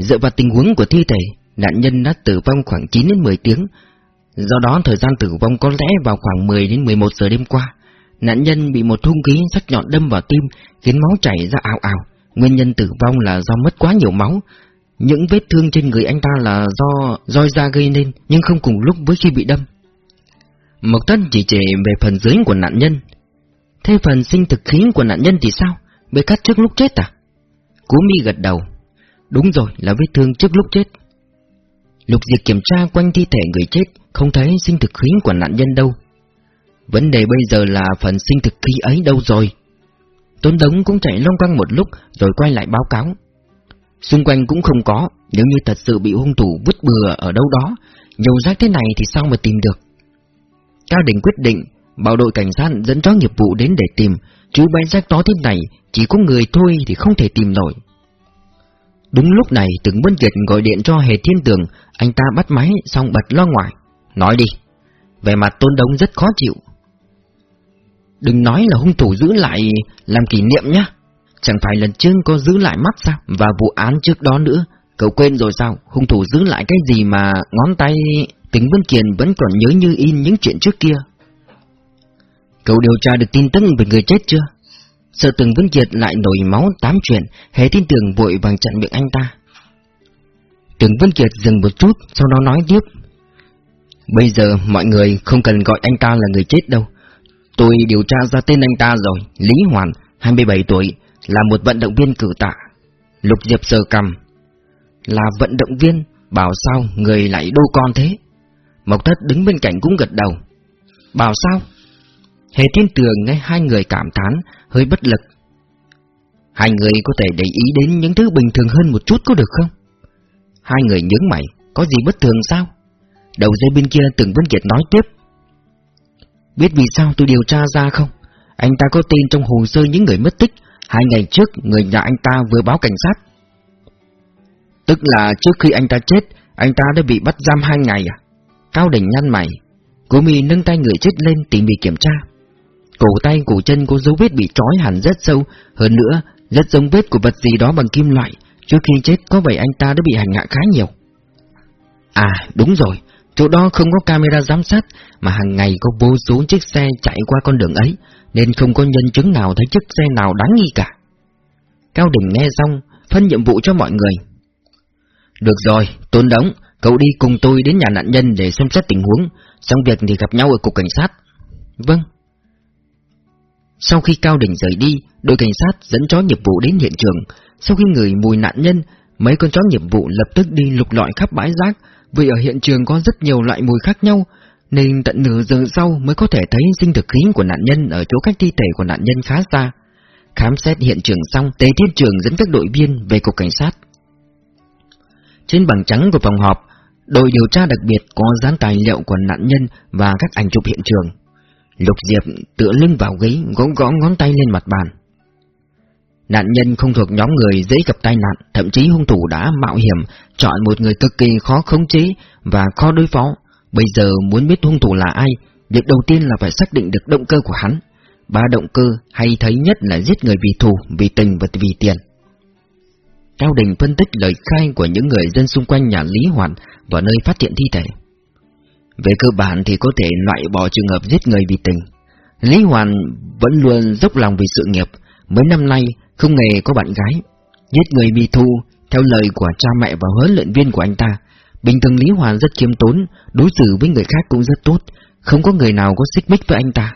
Dựa vào tình huống của thi thể, nạn nhân đã tử vong khoảng 9 đến 10 tiếng. Do đó thời gian tử vong có lẽ vào khoảng 10 đến 11 giờ đêm qua. Nạn nhân bị một hung khí sắc nhọn đâm vào tim, khiến máu chảy ra ảo ảo. Nguyên nhân tử vong là do mất quá nhiều máu. Những vết thương trên người anh ta là do roi da gây nên, nhưng không cùng lúc với khi bị đâm. Mộc Tân chỉ chỉ về phần dưới của nạn nhân. Thế phần sinh thực khí của nạn nhân thì sao? Bị cắt trước lúc chết à? Cú mi gật đầu. Đúng rồi, là vết thương trước lúc chết. Lục diệt kiểm tra quanh thi thể người chết, không thấy sinh thực khí của nạn nhân đâu. Vấn đề bây giờ là phần sinh thực khí ấy đâu rồi? Tôn Đống cũng chạy long quăng một lúc rồi quay lại báo cáo. Xung quanh cũng không có, nếu như thật sự bị hung thủ vứt bừa ở đâu đó, nhiều rác thế này thì sao mà tìm được? Cao Đình quyết định, bảo đội cảnh sát dẫn chó nghiệp vụ đến để tìm, chứ bãi rác to thế này, chỉ có người thôi thì không thể tìm nổi. Đúng lúc này từng Vân Kiệt gọi điện cho Hề Thiên Tường, anh ta bắt máy xong bật lo ngoài. Nói đi. Về mặt tôn Đống rất khó chịu. Đừng nói là hung thủ giữ lại làm kỷ niệm nhá. Chẳng phải lần trước có giữ lại mắt sao? Và vụ án trước đó nữa, cậu quên rồi sao? Hung thủ giữ lại cái gì mà ngón tay... Tính Vân Kiền vẫn còn nhớ như in những chuyện trước kia. Cậu điều tra được tin tức về người chết chưa? Sợ từng Vân Kiệt lại nổi máu tám chuyện, hề tin tưởng vội vàng chặn miệng anh ta. Từng Vân Kiệt dừng một chút, sau đó nói tiếp. Bây giờ mọi người không cần gọi anh ta là người chết đâu. Tôi điều tra ra tên anh ta rồi, Lý Hoàn, 27 tuổi, là một vận động viên cử tạ. Lục Diệp sờ cầm. Là vận động viên, bảo sao người lại đô con thế? Mộc Thất đứng bên cạnh cũng gật đầu. Bảo sao? Hề thiên tường nghe hai người cảm thán, hơi bất lực. Hai người có thể để ý đến những thứ bình thường hơn một chút có được không? Hai người nhướng mày, có gì bất thường sao? Đầu dây bên kia từng Vân Kiệt nói tiếp. Biết vì sao tôi điều tra ra không? Anh ta có tên trong hồ sơ những người mất tích. Hai ngày trước, người nhà anh ta vừa báo cảnh sát. Tức là trước khi anh ta chết, anh ta đã bị bắt giam hai ngày à? Cao đỉnh nhăn mày. Cố mì nâng tay người chết lên tỉ mỉ kiểm tra. Cổ tay, cổ chân có dấu vết bị trói hẳn rất sâu. Hơn nữa, rất giống vết của vật gì đó bằng kim loại. Trước khi chết có vẻ anh ta đã bị hành hạ khá nhiều. À, đúng rồi. Chỗ đó không có camera giám sát, mà hàng ngày có vô số chiếc xe chạy qua con đường ấy, nên không có nhân chứng nào thấy chiếc xe nào đáng nghi cả. Cao Đình nghe xong, phân nhiệm vụ cho mọi người. Được rồi, Tôn Đống, cậu đi cùng tôi đến nhà nạn nhân để xem xét tình huống, xong việc thì gặp nhau ở cục cảnh sát. Vâng. Sau khi Cao Đình rời đi, đội cảnh sát dẫn chó nghiệp vụ đến hiện trường. Sau khi người mùi nạn nhân, mấy con chó nghiệp vụ lập tức đi lục lọi khắp bãi rác, vì ở hiện trường có rất nhiều loại mùi khác nhau, nên tận nửa giờ sau mới có thể thấy sinh thực khí của nạn nhân ở chỗ cách thi thể của nạn nhân khá xa. Khám xét hiện trường xong, Tề Thiên Trường dẫn các đội viên về cục cảnh sát. Trên bảng trắng của phòng họp, đội điều tra đặc biệt có dán tài liệu của nạn nhân và các ảnh chụp hiện trường. Lục Diệp tựa lưng vào ghế, gõ gõ ngón tay lên mặt bàn. Nạn nhân không thuộc nhóm người dễ gặp tai nạn, thậm chí hung thủ đã mạo hiểm chọn một người cực kỳ khó khống chế và khó đối phó. Bây giờ muốn biết hung thủ là ai, việc đầu tiên là phải xác định được động cơ của hắn. Ba động cơ hay thấy nhất là giết người vì thù, vì tình và vì tiền. Cao Đình phân tích lời khai của những người dân xung quanh nhà Lý Hoàn và nơi phát hiện thi thể. Về cơ bản thì có thể loại bỏ trường hợp giết người vì tình. Lý Hoàn vẫn luôn dốc lòng vì sự nghiệp, mấy năm nay không nghề có bạn gái. Giết người vì thu. theo lời của cha mẹ và huấn luyện viên của anh ta, bình thường Lý Hoàn rất khiêm tốn, đối xử với người khác cũng rất tốt, không có người nào có xích mích với anh ta.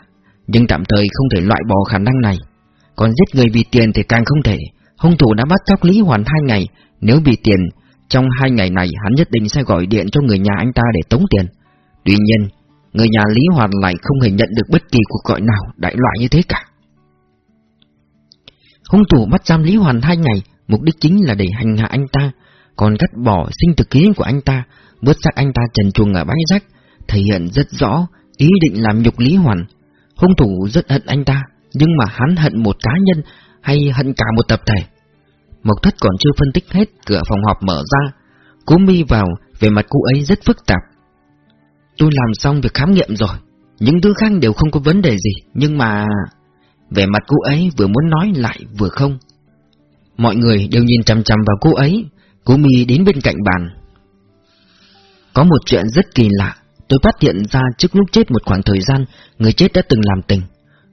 Nhưng tạm thời không thể loại bỏ khả năng này. Còn giết người vì tiền thì càng không thể. Hung thủ đã bắt cóc Lý Hoàn hai ngày, nếu vì tiền, trong hai ngày này hắn nhất định sẽ gọi điện cho người nhà anh ta để tống tiền. Tuy nhiên, người nhà Lý Hoàn lại không hề nhận được bất kỳ cuộc gọi nào đại loại như thế cả. Hung thủ bắt giam Lý Hoàn hai ngày, mục đích chính là để hành hạ anh ta, còn cắt bỏ sinh thực ký của anh ta, vứt xác anh ta trần chuồng ở bãi rác, thể hiện rất rõ ý định làm nhục Lý Hoàn. Hung thủ rất hận anh ta, nhưng mà hắn hận một cá nhân hay hận cả một tập thể. Mộc thất còn chưa phân tích hết, cửa phòng họp mở ra. Cố mi vào, về mặt cô ấy rất phức tạp. Tôi làm xong việc khám nghiệm rồi, những thứ khác đều không có vấn đề gì, nhưng mà... Về mặt cô ấy vừa muốn nói lại vừa không. Mọi người đều nhìn chằm chằm vào cô ấy, cô mi đến bên cạnh bàn. Có một chuyện rất kỳ lạ, tôi phát hiện ra trước lúc chết một khoảng thời gian, người chết đã từng làm tình,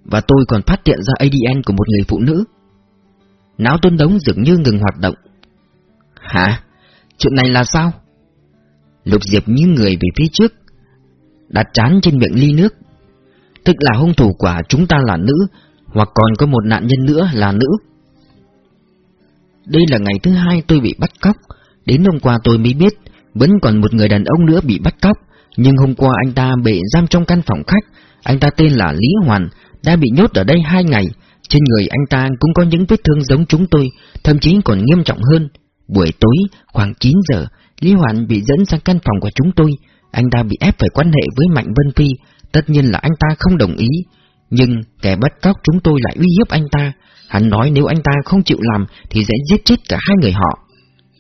và tôi còn phát hiện ra ADN của một người phụ nữ. Não tôn đống dường như ngừng hoạt động. Hả? Chuyện này là sao? Lục Diệp như người về phía trước, đặt chán trên miệng ly nước. Tức là hung thủ của chúng ta là nữ, hoặc còn có một nạn nhân nữa là nữ. Đây là ngày thứ hai tôi bị bắt cóc, đến hôm qua tôi mới biết, vẫn còn một người đàn ông nữa bị bắt cóc, nhưng hôm qua anh ta bị giam trong căn phòng khách, anh ta tên là Lý Hoàn, đã bị nhốt ở đây hai ngày, trên người anh ta cũng có những vết thương giống chúng tôi, thậm chí còn nghiêm trọng hơn. Buổi tối, khoảng 9 giờ, Lý Hoàn bị dẫn sang căn phòng của chúng tôi, anh ta bị ép phải quan hệ với Mạnh Vân Phi, tất nhiên là anh ta không đồng ý, nhưng kẻ bắt cóc chúng tôi lại uy hiếp anh ta, hắn nói nếu anh ta không chịu làm thì sẽ giết chết cả hai người họ.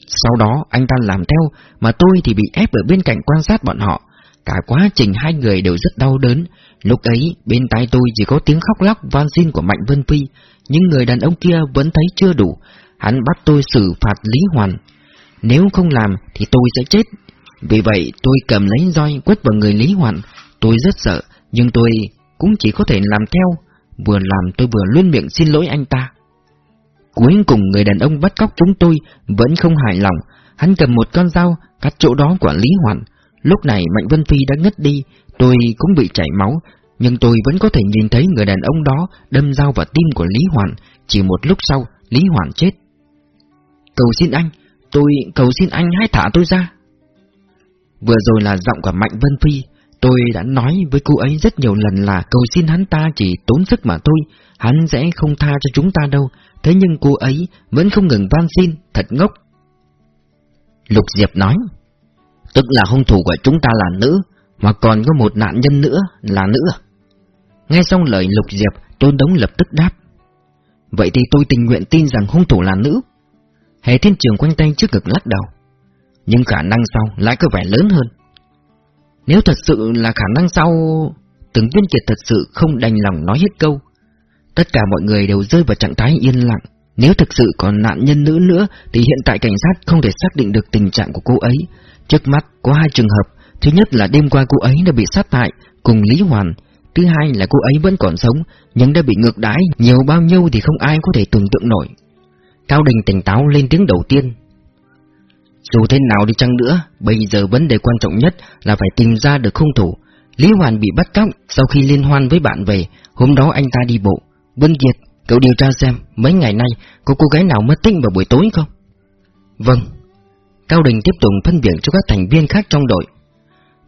Sau đó anh ta làm theo, mà tôi thì bị ép ở bên cạnh quan sát bọn họ. Cả quá trình hai người đều rất đau đớn. Lúc ấy, bên tai tôi chỉ có tiếng khóc lóc van xin của Mạnh Vân Phi, nhưng người đàn ông kia vẫn thấy chưa đủ. Hắn bắt tôi xử phạt Lý Hoàn. Nếu không làm thì tôi sẽ chết. Vì vậy tôi cầm lấy roi quất vào người Lý Hoàn. Tôi rất sợ, nhưng tôi cũng chỉ có thể làm theo. Vừa làm tôi vừa luôn miệng xin lỗi anh ta. Cuối cùng người đàn ông bắt cóc chúng tôi vẫn không hài lòng. Hắn cầm một con dao cắt chỗ đó của Lý Hoàn. Lúc này Mạnh Vân Phi đã ngất đi, tôi cũng bị chảy máu, nhưng tôi vẫn có thể nhìn thấy người đàn ông đó đâm dao vào tim của Lý Hoàn. Chỉ một lúc sau, Lý Hoàn chết. Cầu xin anh, tôi cầu xin anh hãy thả tôi ra. Vừa rồi là giọng của Mạnh Vân Phi, tôi đã nói với cô ấy rất nhiều lần là cầu xin hắn ta chỉ tốn sức mà thôi, hắn sẽ không tha cho chúng ta đâu, thế nhưng cô ấy vẫn không ngừng van xin, thật ngốc. Lục Diệp nói, tức là hung thủ của chúng ta là nữ, mà còn có một nạn nhân nữa là nữ. Nghe xong lời Lục Diệp, Tôn Đống lập tức đáp. Vậy thì tôi tình nguyện tin rằng hung thủ là nữ. Hệ thiên trường quanh tay trước ngực lắc đầu. Nhưng khả năng sau lại có vẻ lớn hơn. Nếu thật sự là khả năng sau... Từng viên kiệt thật sự không đành lòng nói hết câu. Tất cả mọi người đều rơi vào trạng thái yên lặng. Nếu thực sự còn nạn nhân nữ nữa, thì hiện tại cảnh sát không thể xác định được tình trạng của cô ấy. Trước mắt có hai trường hợp. Thứ nhất là đêm qua cô ấy đã bị sát hại cùng Lý Hoàn. Thứ hai là cô ấy vẫn còn sống, nhưng đã bị ngược đãi nhiều bao nhiêu thì không ai có thể tưởng tượng nổi. Cao Đình tỉnh táo lên tiếng đầu tiên. Dù thế nào đi chăng nữa, bây giờ vấn đề quan trọng nhất là phải tìm ra được hung thủ. Lý Hoàn bị bắt cóc sau khi liên hoan với bạn về, hôm đó anh ta đi bộ. Vân Kiệt, cậu điều tra xem mấy ngày nay có cô gái nào mất tích vào buổi tối không? Vâng. Cao Đình tiếp tục phân biệt cho các thành viên khác trong đội.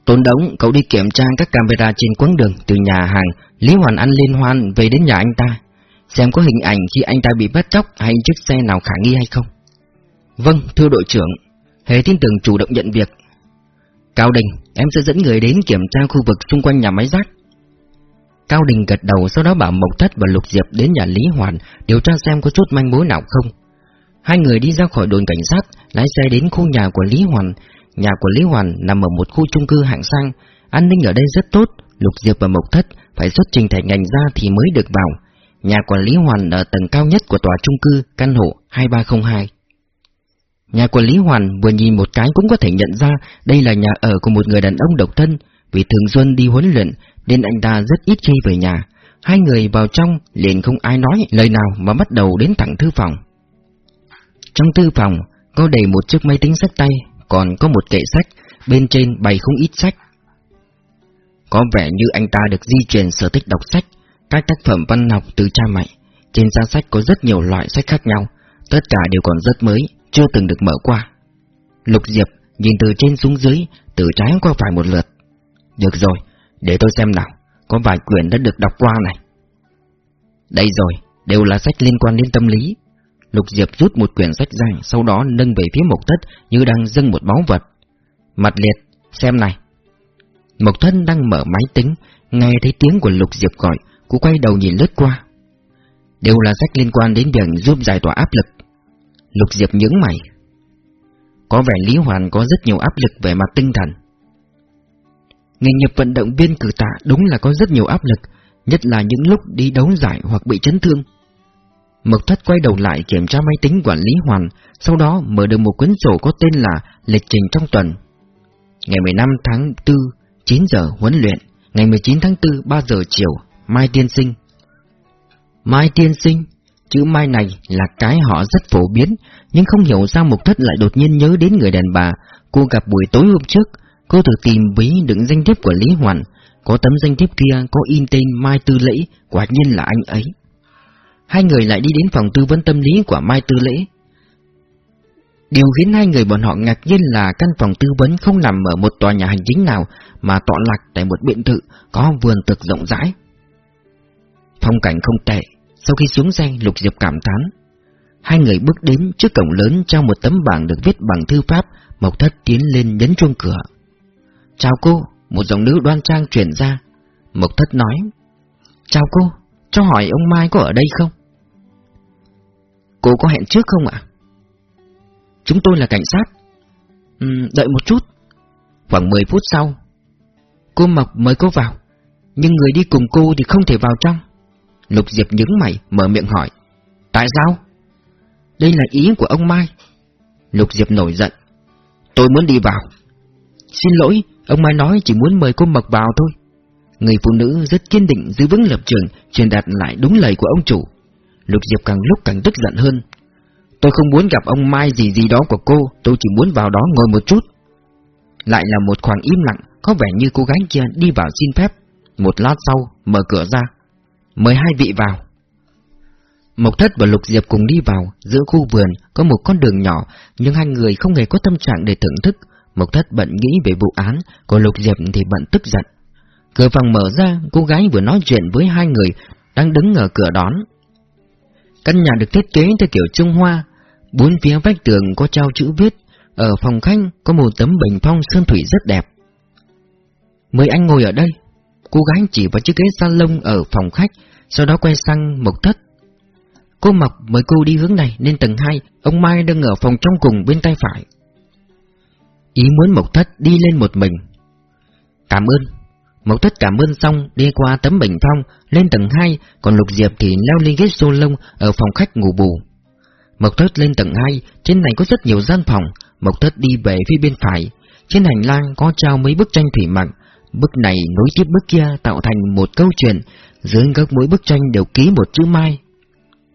Tôn Đống, cậu đi kiểm tra các camera trên quãng đường từ nhà hàng Lý Hoàn ăn liên hoan về đến nhà anh ta. Xem có hình ảnh khi anh ta bị bắt cóc hay chiếc xe nào khả nghi hay không. Vâng, thưa đội trưởng. Hề tin tưởng chủ động nhận việc. Cao Đình, em sẽ dẫn người đến kiểm tra khu vực xung quanh nhà máy rác. Cao Đình gật đầu sau đó bảo Mộc Thất và Lục Diệp đến nhà Lý Hoàn điều tra xem có chút manh mối nào không. Hai người đi ra khỏi đồn cảnh sát, lái xe đến khu nhà của Lý Hoàn. Nhà của Lý Hoàn nằm ở một khu chung cư hạng sang, an ninh ở đây rất tốt, Lục Diệp và Mộc Thất phải xuất trình thẻ ngành ra thì mới được vào. Nhà của Lý Hoàn ở tầng cao nhất của tòa chung cư, căn hộ 2302. Nhà của Lý Hoàn vừa nhìn một cái cũng có thể nhận ra đây là nhà ở của một người đàn ông độc thân, vì thường xuân đi huấn luyện nên anh ta rất ít khi về nhà. Hai người vào trong liền không ai nói lời nào mà bắt đầu đến thẳng thư phòng. Trong thư phòng có đầy một chiếc máy tính sách tay, còn có một kệ sách, bên trên bày không ít sách. Có vẻ như anh ta được di truyền sở thích đọc sách, các tác phẩm văn học từ cha mẹ. Trên giá sách có rất nhiều loại sách khác nhau, tất cả đều còn rất mới, chưa từng được mở qua. Lục Diệp nhìn từ trên xuống dưới, từ trái qua phải một lượt. Được rồi, để tôi xem nào, có vài quyển đã được đọc qua này. Đây rồi, đều là sách liên quan đến tâm lý. Lục Diệp rút một quyển sách ra, sau đó nâng về phía Mộc Thất như đang dâng một báu vật. Mặt liệt, xem này. Mộc Thất đang mở máy tính, nghe thấy tiếng của Lục Diệp gọi, cô quay đầu nhìn lướt qua. Đều là sách liên quan đến việc giúp giải tỏa áp lực. Lục Diệp nhướng mày. Có vẻ Lý Hoàn có rất nhiều áp lực về mặt tinh thần. Nghề nghiệp vận động viên cử tạ đúng là có rất nhiều áp lực, nhất là những lúc đi đấu giải hoặc bị chấn thương. Mộc Thất quay đầu lại kiểm tra máy tính quản lý Hoàn, sau đó mở được một cuốn sổ có tên là Lịch trình trong tuần. Ngày 15 tháng 4, 9 giờ huấn luyện, ngày 19 tháng 4, 3 giờ chiều, Mai Tiên Sinh. Mai Tiên Sinh, chữ Mai này là cái họ rất phổ biến, nhưng không hiểu sao mục Thất lại đột nhiên nhớ đến người đàn bà cô gặp buổi tối hôm trước. Cô thử tìm ví đựng danh thiếp của Lý Hoàn, có tấm danh thiếp kia có in tên Mai Tư Lễ, quả nhiên là anh ấy. Hai người lại đi đến phòng tư vấn tâm lý của Mai Tư Lễ. Điều khiến hai người bọn họ ngạc nhiên là căn phòng tư vấn không nằm ở một tòa nhà hành chính nào mà tọa lạc tại một biệt thự có vườn thực rộng rãi. Phong cảnh không tệ, sau khi xuống xe Lục Diệp cảm thán. Hai người bước đến trước cổng lớn trao một tấm bảng được viết bằng thư pháp, Mộc Thất tiến lên nhấn chuông cửa. Chào cô, một giọng nữ đoan trang truyền ra. Mộc Thất nói. Chào cô, cho hỏi ông Mai có ở đây không? Cô có hẹn trước không ạ? Chúng tôi là cảnh sát. Ừ, đợi một chút. Khoảng 10 phút sau. Cô Mộc mời cô vào Nhưng người đi cùng cô thì không thể vào trong Lục Diệp nhướng mày mở miệng hỏi. Tại sao? Đây là ý của ông Mai. Lục Diệp nổi giận. Tôi muốn đi vào. Xin lỗi, ông Mai nói chỉ muốn mời cô Mộc vào thôi. Người phụ nữ rất kiên định giữ vững lập trường Truyền đạt lại đúng lời của ông chủ. Lục Diệp càng lúc càng tức giận hơn. Tôi không muốn gặp ông Mai gì gì đó của cô Tôi chỉ muốn vào đó ngồi một chút. Lại là một khoảng im lặng Có vẻ như cô gái kia đi vào xin phép. Một lát sau mở cửa ra. Mời hai vị vào. Mộc Thất và Lục Diệp cùng đi vào, Giữa khu vườn có một con đường nhỏ, Nhưng hai người không hề có tâm trạng để thưởng thức. Mộc Thất bận nghĩ về vụ án, Còn Lục Diệp thì bận tức giận. Cửa phòng mở ra, Cô gái vừa nói chuyện với hai người Đang đứng ở cửa đón. Căn nhà được thiết kế theo kiểu Trung Hoa, Bốn phía vách tường có trao chữ viết. Ở phòng khách có một tấm bình phong sơn thủy rất đẹp. Mời anh ngồi ở đây. Cô gái chỉ vào chiếc ghế salon ở phòng khách, Sau đó quay sang Mộc Thất. Cô Mộc mời cô đi hướng này lên tầng 2 Ông Mai đang ở phòng trong cùng bên tay phải. Ý muốn Mộc Thất đi lên một mình. Cảm ơn. Mộc Thất cảm ơn xong, đi qua tấm bình phong, lên tầng 2 Còn Lục Diệp thì leo lên ghế lông ở phòng khách ngủ bù. Mộc Thất lên tầng 2 Trên này có rất nhiều gian phòng. Mộc Thất đi về phía bên phải. Trên hành lang có trao mấy bức tranh thủy mặc Bức này nối tiếp bức kia tạo thành một câu chuyện, Dưới các mỗi bức tranh đều ký một chữ mai.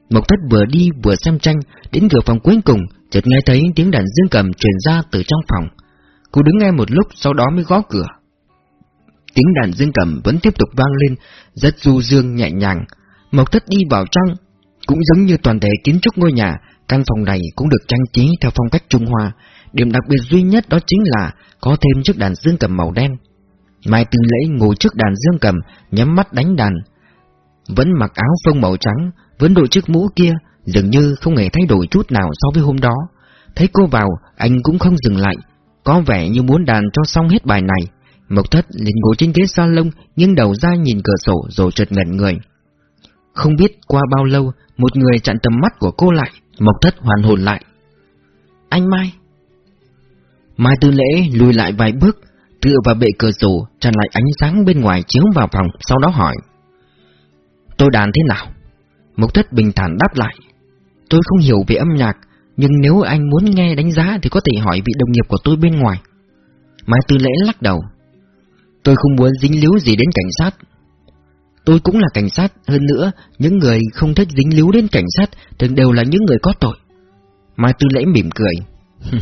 Mộc Thất vừa đi vừa xem tranh, Đến cửa phòng cuối cùng, Chợt nghe thấy tiếng đàn dương cầm truyền ra từ trong phòng. Cô đứng nghe một lúc, sau đó mới gõ cửa. Tiếng đàn dương cầm vẫn tiếp tục vang lên, Rất du dương, nhẹ nhàng. Mộc Thất đi vào trong, Cũng giống như toàn thể kiến trúc ngôi nhà, Căn phòng này cũng được trang trí theo phong cách Trung Hoa. Điểm đặc biệt duy nhất đó chính là Có thêm chiếc đàn dương cầm màu đen. Mai Tư Lễ ngồi trước đàn dương cầm, nhắm mắt đánh đàn. Vẫn mặc áo phông màu trắng, vẫn đội chiếc mũ kia, dường như không hề thay đổi chút nào so với hôm đó. Thấy cô vào, anh cũng không dừng lại, có vẻ như muốn đàn cho xong hết bài này. Mộc thất liền ngồi trên ghế salon, nghiêng đầu ra nhìn cửa sổ rồi chợt ngẩn người. Không biết qua bao lâu, một người chặn tầm mắt của cô lại, Mộc thất hoàn hồn lại. Anh Mai! Mai Tư Lễ lùi lại vài bước, tựa vào bệ cửa sổ, tràn lại ánh sáng bên ngoài chiếu vào phòng, sau đó hỏi. Tôi đàn thế nào? Mục thất bình thản đáp lại. Tôi không hiểu về âm nhạc, nhưng nếu anh muốn nghe đánh giá thì có thể hỏi vị đồng nghiệp của tôi bên ngoài. Mai Tư Lễ lắc đầu. Tôi không muốn dính líu gì đến cảnh sát. Tôi cũng là cảnh sát, hơn nữa, những người không thích dính líu đến cảnh sát thường đều là những người có tội. Mai Tư Lễ mỉm cười.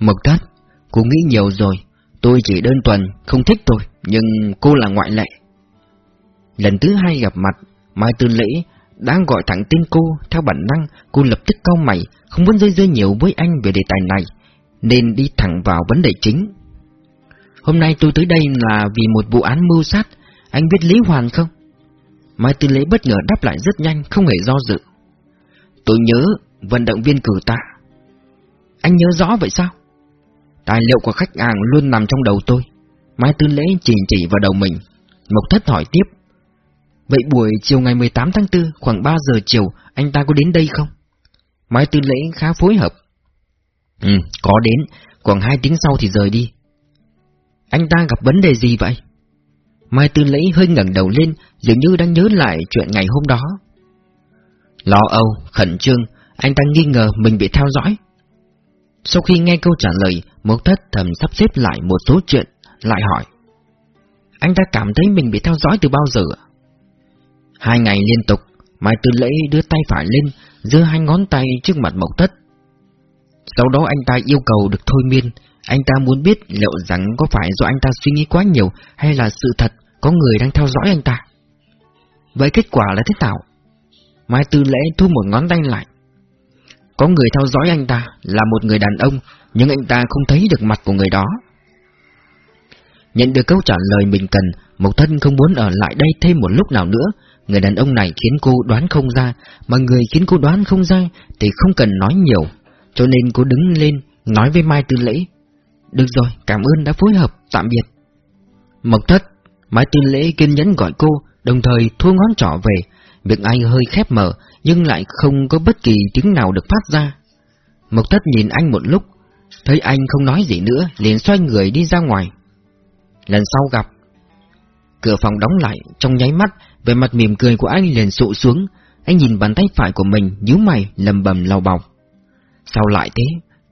Mộc thất, cô nghĩ nhiều rồi, Tôi chỉ đơn thuần không thích tôi, nhưng cô là ngoại lệ. Lần thứ hai gặp mặt, Mai Tư Lễ đang gọi thẳng tên cô, theo bản năng, cô lập tức cau mày, không muốn dây dưa nhiều với anh về đề tài này, nên đi thẳng vào vấn đề chính. Hôm nay tôi tới đây là vì một vụ án mưu sát, anh biết Lý Hoàn không? Mai Tư Lễ bất ngờ đáp lại rất nhanh, không hề do dự. Tôi nhớ, vận động viên cử tạ. Anh nhớ rõ vậy sao? Tài liệu của khách hàng luôn nằm trong đầu tôi. Mai Tư Lễ chỉ chỉ vào đầu mình. Mộc Thất hỏi tiếp. Vậy buổi chiều ngày 18 tháng 4, khoảng 3 giờ chiều, anh ta có đến đây không? Mai Tư Lễ khá phối hợp. Ừ, có đến, khoảng 2 tiếng sau thì rời đi. Anh ta gặp vấn đề gì vậy? Mai Tư Lễ hơi ngẩng đầu lên, dường như đang nhớ lại chuyện ngày hôm đó. Lo âu, khẩn trương, anh ta nghi ngờ mình bị theo dõi. Sau khi nghe câu trả lời, Mộc Thất thầm sắp xếp lại một số chuyện, lại hỏi. Anh ta cảm thấy mình bị theo dõi từ bao giờ? Hai ngày liên tục, Mai Tư Lễ đưa tay phải lên, giơ hai ngón tay trước mặt Mộc Thất. Sau đó anh ta yêu cầu được thôi miên, anh ta muốn biết liệu rằng có phải do anh ta suy nghĩ quá nhiều hay là sự thật có người đang theo dõi anh ta. Vậy kết quả là thế nào? Mai Tư Lễ thu một ngón tay lại. Có người theo dõi anh ta là một người đàn ông, nhưng anh ta không thấy được mặt của người đó. Nhận được câu trả lời mình cần, Mộc Thân không muốn ở lại đây thêm một lúc nào nữa. Người đàn ông này khiến cô đoán không ra, mà người khiến cô đoán không ra thì không cần nói nhiều. Cho nên cô đứng lên, nói với Mai Tư Lễ. Được rồi, cảm ơn đã phối hợp, tạm biệt. Mộc Thất, Mai Tư Lễ kiên nhẫn gọi cô, đồng thời thua ngón trỏ về, miệng anh hơi khép mở, nhưng lại không có bất kỳ tiếng nào được phát ra. Mộc Thất nhìn anh một lúc, thấy anh không nói gì nữa, liền xoay người đi ra ngoài. Lần sau gặp, Cửa phòng đóng lại, trong nháy mắt, về mặt mỉm cười của anh liền sụ xuống. Anh nhìn bàn tay phải của mình, nhíu mày, lầm bầm lau bọc. Sao lại thế?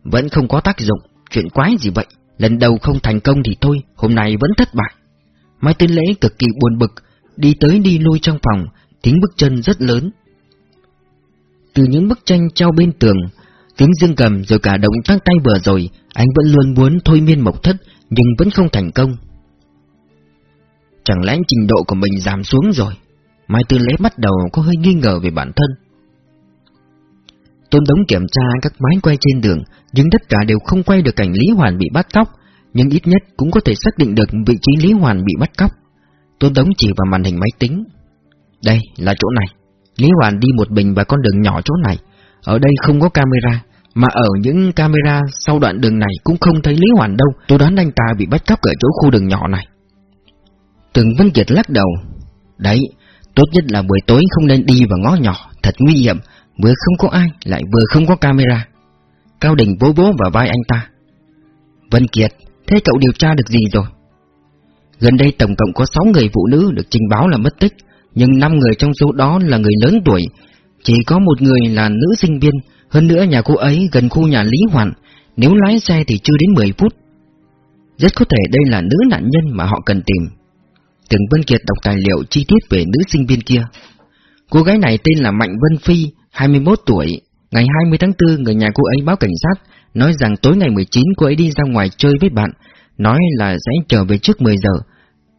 Vẫn không có tác dụng, chuyện quái gì vậy? Lần đầu không thành công thì thôi, hôm nay vẫn thất bại. Mai Tinh Lễ cực kỳ buồn bực, đi tới đi lui trong phòng, tiếng bước chân rất lớn. Từ những bức tranh treo bên tường, tiếng dương cầm rồi cả động tác tay vừa rồi, anh vẫn luôn muốn thôi miên mộc thất, nhưng vẫn không thành công. Chẳng lẽ trình độ của mình giảm xuống rồi? Mai Tư Lễ bắt đầu có hơi nghi ngờ về bản thân. Tôn Đống kiểm tra các máy quay trên đường, nhưng tất cả đều không quay được cảnh Lý Hoàn bị bắt cóc, nhưng ít nhất cũng có thể xác định được vị trí Lý Hoàn bị bắt cóc. Tôn Đống chỉ vào màn hình máy tính. Đây là chỗ này. Lý Hoàn đi một mình vào con đường nhỏ chỗ này. Ở đây không có camera, mà ở những camera sau đoạn đường này cũng không thấy Lý Hoàn đâu. Tôi đoán anh ta bị bắt cóc ở chỗ khu đường nhỏ này. Từng Vân Kiệt lắc đầu. Đấy, tốt nhất là buổi tối không nên đi vào ngõ nhỏ, thật nguy hiểm, vừa không có ai, lại vừa không có camera. Cao Đình bố bố vào vai anh ta. Vân Kiệt, thế cậu điều tra được gì rồi? Gần đây tổng cộng có 6 người phụ nữ được trình báo là mất tích, nhưng 5 người trong số đó là người lớn tuổi, chỉ có một người là nữ sinh viên, hơn nữa nhà cô ấy gần khu nhà Lý Hoàn, nếu lái xe thì chưa đến 10 phút. Rất có thể đây là nữ nạn nhân mà họ cần tìm. Tưởng Vân Kiệt đọc tài liệu chi tiết về nữ sinh viên kia. Cô gái này tên là Mạnh Vân Phi, 21 tuổi. Ngày 20 tháng 4, người nhà cô ấy báo cảnh sát, nói rằng tối ngày 19 cô ấy đi ra ngoài chơi với bạn, nói là sẽ trở về trước 10 giờ.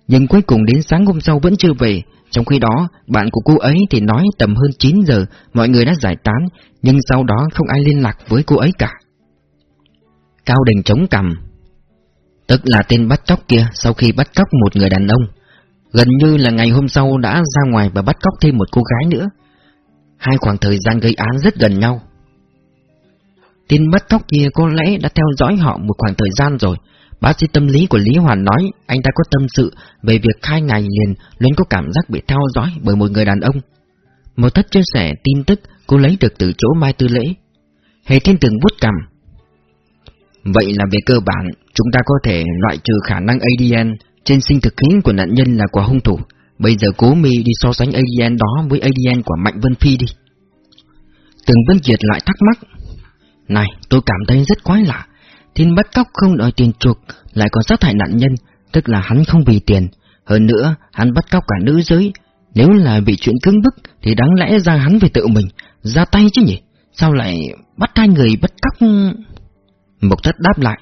Nhưng cuối cùng đến sáng hôm sau vẫn chưa về, trong khi đó, bạn của cô ấy thì nói tầm hơn 9 giờ mọi người đã giải tán, nhưng sau đó không ai liên lạc với cô ấy cả. Cao Đình chống cằm. Tức là tên bắt cóc kia sau khi bắt cóc một người đàn ông, Gần như là ngày hôm sau đã ra ngoài và bắt cóc thêm một cô gái nữa. Hai khoảng thời gian gây án rất gần nhau. Tin bắt cóc kia có lẽ đã theo dõi họ một khoảng thời gian rồi. Bác sĩ tâm lý của Lý Hoàn nói anh ta có tâm sự về việc hai ngày liền luôn có cảm giác bị theo dõi bởi một người đàn ông. Một thất chia sẻ tin tức cô lấy được từ chỗ Mai Tư Lễ. Hề thiên Tường bút cầm. Vậy là về cơ bản, chúng ta có thể loại trừ khả năng ADN trên sinh thực khiến của nạn nhân là của hung thủ Bây giờ cố mi đi so sánh ADN đó với ADN của Mạnh Vân Phi đi Từng Vân Kiệt lại thắc mắc Này tôi cảm thấy rất quái lạ Thiên bắt cóc không đòi tiền chuộc Lại còn sát hại nạn nhân Tức là hắn không vì tiền Hơn nữa hắn bắt cóc cả nữ giới Nếu là bị chuyện cứng bức Thì đáng lẽ ra hắn phải tự mình Ra tay chứ nhỉ Sao lại bắt hai người bắt cóc Mộc thất đáp lại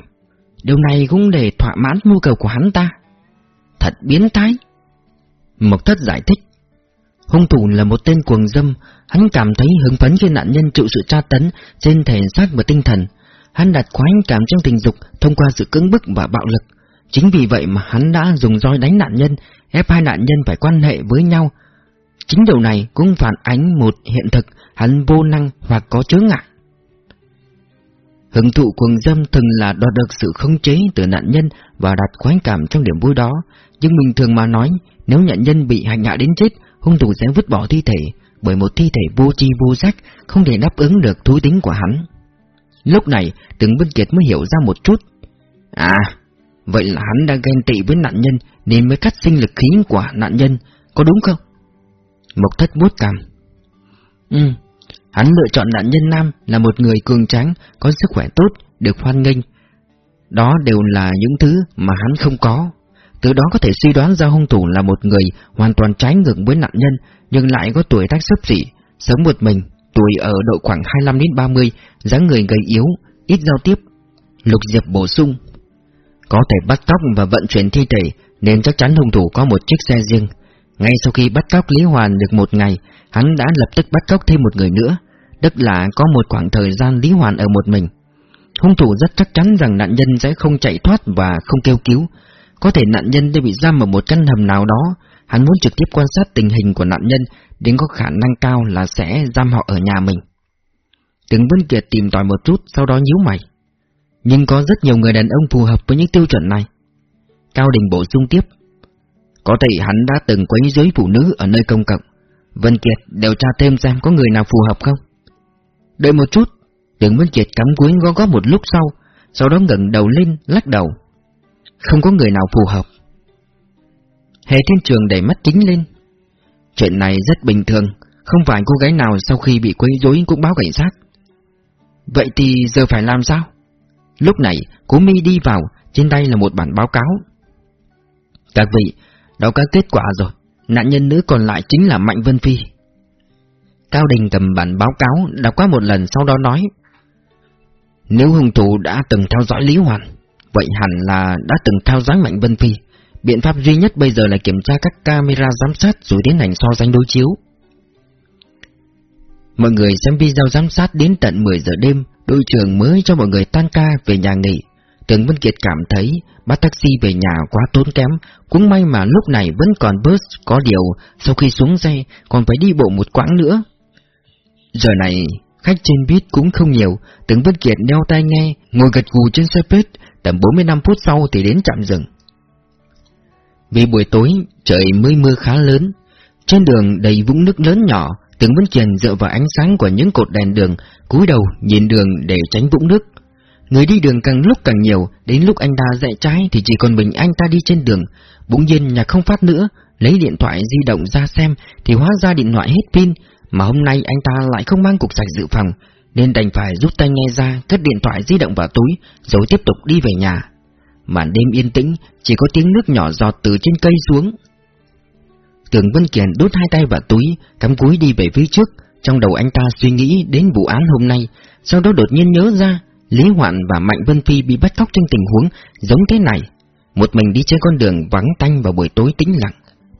Điều này cũng để thỏa mãn nhu cầu của hắn ta Thật biến thái. Mộc thất giải thích. Hung thủ là một tên cuồng dâm, hắn cảm thấy hứng phấn khi nạn nhân chịu sự tra tấn trên thể xác và tinh thần. Hắn đặt khoái cảm trong tình dục thông qua sự cưỡng bức và bạo lực. Chính vì vậy mà hắn đã dùng roi đánh nạn nhân, ép hai nạn nhân phải quan hệ với nhau. Chính điều này cũng phản ánh một hiện thực hắn vô năng hoặc có chướng ngại. Hưởng thụ cuồng dâm thường là đoạt được sự khống chế từ nạn nhân và đặt khoái cảm trong điểm vui đó, nhưng bình thường mà nói, nếu nạn nhân bị hành hạ đến chết, hung thủ sẽ vứt bỏ thi thể, bởi một thi thể vô tri vô giác không thể đáp ứng được thú tính của hắn. Lúc này, Tướng Vân Kiệt mới hiểu ra một chút. À, vậy là hắn đang ghen tị với nạn nhân nên mới cắt sinh lực khí của nạn nhân, có đúng không? Mộc thất bút cằm. Ừ, hắn lựa chọn nạn nhân nam là một người cường tráng, có sức khỏe tốt, được hoan nghênh. Đó đều là những thứ mà hắn không có. Từ đó có thể suy đoán ra hung thủ là một người hoàn toàn trái ngược với nạn nhân nhưng lại có tuổi tác sấp xỉ, sống một mình, tuổi ở độ khoảng 25 đến 30, dáng người gầy yếu, ít giao tiếp. Lục Diệp bổ sung, có thể bắt cóc và vận chuyển thi thể nên chắc chắn hung thủ có một chiếc xe riêng. Ngay sau khi bắt cóc Lý Hoàn được một ngày, hắn đã lập tức bắt cóc thêm một người nữa, tức là có một khoảng thời gian Lý Hoàn ở một mình. Hung thủ rất chắc chắn rằng nạn nhân sẽ không chạy thoát và không kêu cứu, có thể nạn nhân đã bị giam ở một căn hầm nào đó, hắn muốn trực tiếp quan sát tình hình của nạn nhân, đến có khả năng cao là sẽ giam họ ở nhà mình. Tướng Vân Kiệt tìm tòi một chút, sau đó nhíu mày. Nhưng có rất nhiều người đàn ông phù hợp với những tiêu chuẩn này. Cao Đình bổ sung tiếp. Có thể hắn đã từng quấy rối phụ nữ ở nơi công cộng. Vân Kiệt đều tra thêm xem có người nào phù hợp không. Đợi một chút, Đường Vân Kiệt cắm cúi gó gõ một lúc sau, sau đó ngẩng đầu lên, lắc đầu. Không có người nào phù hợp Hề Thiên Trường đẩy mắt kính lên. Chuyện này rất bình thường, không phải cô gái nào sau khi bị quấy rối cũng báo cảnh sát. Vậy thì giờ phải làm sao? Lúc này, cố mi đi vào, trên tay là một bản báo cáo. Các vị, đó có kết quả rồi, nạn nhân nữ còn lại chính là Mạnh Vân Phi. Cao Đình cầm bản báo cáo, đọc qua một lần sau đó nói. Nếu hung thủ đã từng theo dõi Lý Hoàn, vậy hẳn là đã từng theo dõi Mạnh Vân Phi. Biện pháp duy nhất bây giờ là kiểm tra các camera giám sát rồi tiến hành so sánh đối chiếu. Mọi người xem video giám sát đến tận 10 giờ đêm, đội trưởng mới cho mọi người tan ca về nhà nghỉ. Tưởng Vân Kiệt cảm thấy bắt taxi về nhà quá tốn kém, cũng may mà lúc này vẫn còn bus có điều, sau khi xuống xe còn phải đi bộ một quãng nữa. Giờ này, khách trên buýt cũng không nhiều, Tưởng Vân Kiệt đeo tai nghe, ngồi gật gù trên xe buýt, tầm 45 phút sau thì đến trạm dừng. Vì buổi tối, trời mới mưa khá lớn, trên đường đầy vũng nước lớn nhỏ, Tưởng Vân Kiền dựa vào ánh sáng của những cột đèn đường, cúi đầu nhìn đường để tránh vũng nước. Người đi đường càng lúc càng nhiều, đến lúc anh ta dạy trái thì chỉ còn mình anh ta đi trên đường. Bỗng nhiên nhà không phát nữa, lấy điện thoại di động ra xem thì hóa ra điện thoại hết pin, mà hôm nay anh ta lại không mang cục sạch dự phòng, nên đành phải rút tay nghe ra, cất điện thoại di động vào túi, rồi tiếp tục đi về nhà. Màn đêm yên tĩnh, chỉ có tiếng nước nhỏ giọt từ trên cây xuống. Tưởng Vân Kiền đút hai tay vào túi, cắm cúi đi về phía trước, trong đầu anh ta suy nghĩ đến vụ án hôm nay, sau đó đột nhiên nhớ ra, Lý Hoạn và Mạnh Vân Phi bị bắt cóc trong tình huống giống thế này. Một mình đi trên con đường vắng tanh vào buổi tối tĩnh lặng.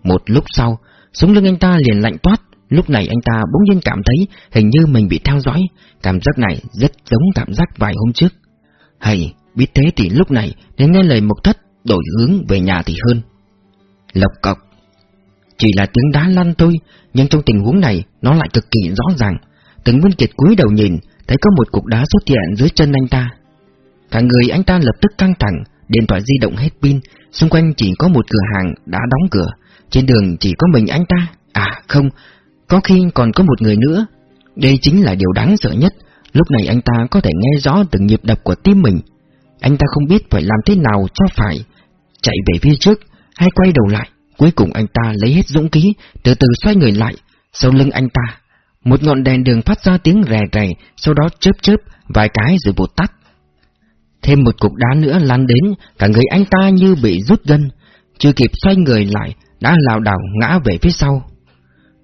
Một lúc sau, sống lưng anh ta liền lạnh toát, lúc này anh ta bỗng nhiên cảm thấy hình như mình bị theo dõi, cảm giác này rất giống cảm giác vài hôm trước. Hay, biết thế thì lúc này nên nghe lời mục Thất đổi hướng về nhà thì hơn. Lộc cọc Chỉ là tiếng đá lăn thôi, nhưng trong tình huống này nó lại cực kỳ rõ ràng. Từng Nguyên Kiệt cúi đầu nhìn, thấy có một cục đá xuất hiện dưới chân anh ta. Cả người anh ta lập tức căng thẳng, điện thoại di động hết pin, xung quanh chỉ có một cửa hàng đã đóng cửa, trên đường chỉ có mình anh ta. À không, có khi còn có một người nữa. Đây chính là điều đáng sợ nhất, lúc này anh ta có thể nghe rõ từng nhịp đập của tim mình. Anh ta không biết phải làm thế nào cho phải, chạy về phía trước hay quay đầu lại. Cuối cùng anh ta lấy hết dũng khí, từ từ xoay người lại, sau lưng anh ta một ngọn đèn đường phát ra tiếng rè rè, sau đó chớp chớp, vài cái rồi bột tắt. Thêm một cục đá nữa lăn đến, cả người anh ta như bị rút gân, chưa kịp xoay người lại, đã lảo đảo ngã về phía sau.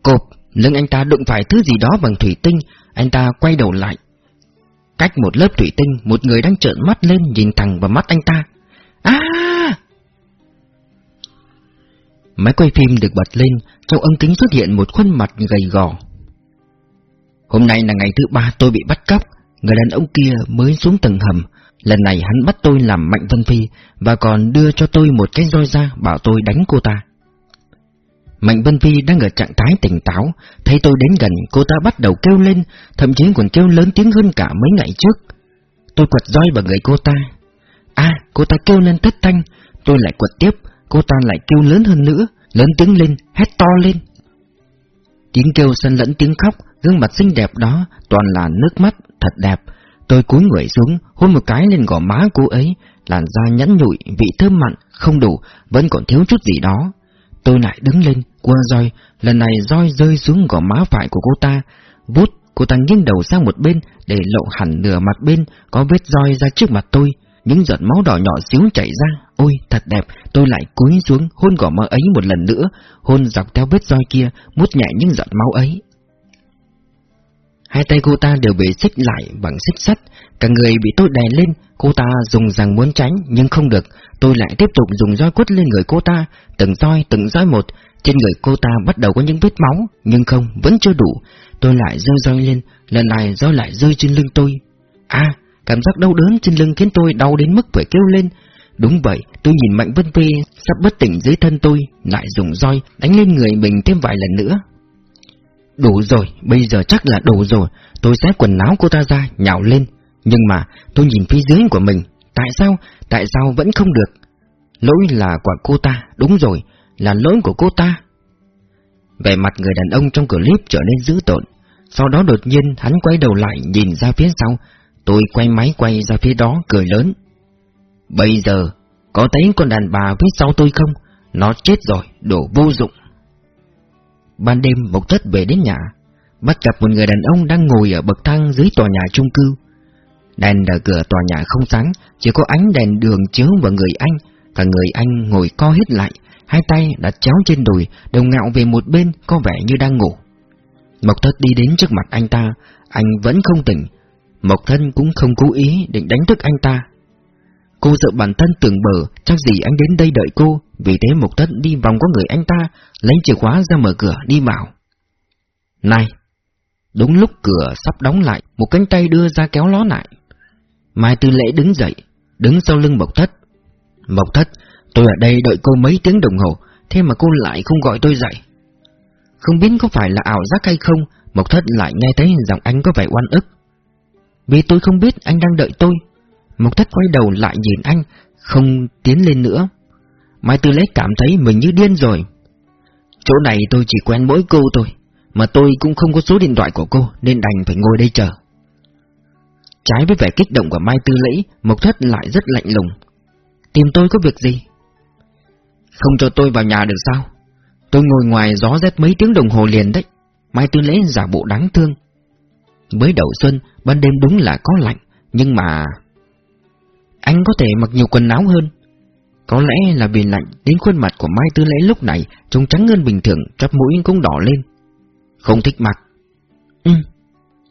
Cộp, lưng anh ta đụng phải thứ gì đó bằng thủy tinh, anh ta quay đầu lại. Cách một lớp thủy tinh, một người đang trợn mắt lên nhìn thẳng vào mắt anh ta. À! Máy quay phim được bật lên, trong ống kính xuất hiện một khuôn mặt gầy gò, Hôm nay là ngày thứ ba tôi bị bắt cóc, người đàn ông kia mới xuống tầng hầm. Lần này hắn bắt tôi làm Mạnh Vân Phi và còn đưa cho tôi một cái roi ra bảo tôi đánh cô ta. Mạnh Vân Phi đang ở trạng thái tỉnh táo, thấy tôi đến gần cô ta bắt đầu kêu lên, thậm chí còn kêu lớn tiếng hơn cả mấy ngày trước. Tôi quật roi vào người cô ta. À, cô ta kêu lên thất thanh, tôi lại quật tiếp, cô ta lại kêu lớn hơn nữa, lớn tiếng lên, hét to lên. Tiếng kêu xen lẫn tiếng khóc, gương mặt xinh đẹp đó toàn là nước mắt, thật đẹp. Tôi cúi người xuống, hôn một cái lên gò má cô ấy, làn da nhẵn nhụi, vị thơm mặn, không đủ, vẫn còn thiếu chút gì đó. Tôi lại đứng lên, qua roi, lần này roi rơi xuống gò má phải của cô ta, vút, cô ta nghiêng đầu sang một bên để lộ hẳn nửa mặt bên, có vết roi ra trước mặt tôi, những giọt máu đỏ nhỏ xíu chảy ra. Ôi, thật đẹp, tôi lại cúi xuống hôn gò má ấy một lần nữa, hôn dọc theo vết roi kia, mút nhẹ những giọt máu ấy. Hai tay cô ta đều bị xích lại bằng xích sắt, cả người bị tôi đè lên, cô ta dùng rằng muốn tránh nhưng không được, tôi lại tiếp tục dùng roi quất lên người cô ta, từng roi từng roi một, trên người cô ta bắt đầu có những vết máu, nhưng không, vẫn chưa đủ. Tôi lại rơi roi lên, lần này roi lại rơi trên lưng tôi. À, cảm giác đau đớn trên lưng khiến tôi đau đến mức phải kêu lên. Đúng vậy, tôi nhìn Mạnh Vân Phi sắp bất tỉnh dưới thân tôi, lại dùng roi đánh lên người mình thêm vài lần nữa. Đủ rồi, bây giờ chắc là đủ rồi, tôi xé quần áo cô ta ra, nhào lên. Nhưng mà, tôi nhìn phía dưới của mình, tại sao, tại sao vẫn không được? Lỗi là của cô ta, đúng rồi, là lỗi của cô ta. Vẻ mặt người đàn ông trong clip trở nên dữ tợn, sau đó đột nhiên hắn quay đầu lại nhìn ra phía sau, tôi quay máy quay ra phía đó cười lớn. Bây giờ, có thấy con đàn bà phía sau tôi không? Nó chết rồi, đổ vô dụng. Ban đêm Mộc Thất về đến nhà, bắt gặp một người đàn ông đang ngồi ở bậc thang dưới tòa nhà chung cư. Đèn ở cửa tòa nhà không sáng, chỉ có ánh đèn đường chiếu vào người anh, cả người anh ngồi co hết lại, hai tay đặt chéo trên đùi, đầu ngạo về một bên, có vẻ như đang ngủ. Mộc Thất đi đến trước mặt anh ta, anh vẫn không tỉnh. Mộc Thân cũng không cố ý định đánh thức anh ta. Cô sợ bản thân tưởng bờ, chắc gì anh đến đây đợi cô, vì thế Mộc Thất đi vòng qua người anh ta, lấy chìa khóa ra mở cửa đi vào. Này! Đúng lúc cửa sắp đóng lại, một cánh tay đưa ra kéo ló lại. Mai Tư Lễ đứng dậy, đứng sau lưng Mộc Thất. Mộc Thất, tôi ở đây đợi cô mấy tiếng đồng hồ, thế mà cô lại không gọi tôi dậy. Không biết có phải là ảo giác hay không, Mộc Thất lại nghe thấy giọng anh có vẻ oan ức. Vì tôi không biết anh đang đợi tôi. Mộc Thất quay đầu lại nhìn anh, không tiến lên nữa. Mai Tư Lễ cảm thấy mình như điên rồi. Chỗ này tôi chỉ quen mỗi cô thôi, mà tôi cũng không có số điện thoại của cô nên đành phải ngồi đây chờ. Trái với vẻ kích động của Mai Tư Lễ, Mộc Thất lại rất lạnh lùng. Tìm tôi có việc gì? Không cho tôi vào nhà được sao? Tôi ngồi ngoài gió rét mấy tiếng đồng hồ liền đấy. Mai Tư Lễ giả bộ đáng thương. Mới đầu xuân, ban đêm đúng là có lạnh, nhưng mà... Anh có thể mặc nhiều quần áo hơn. Có lẽ là vì lạnh đến khuôn mặt của Mai Tư Lễ lúc này trông trắng hơn bình thường, chóp mũi cũng đỏ lên. Không thích mặc. Ừ,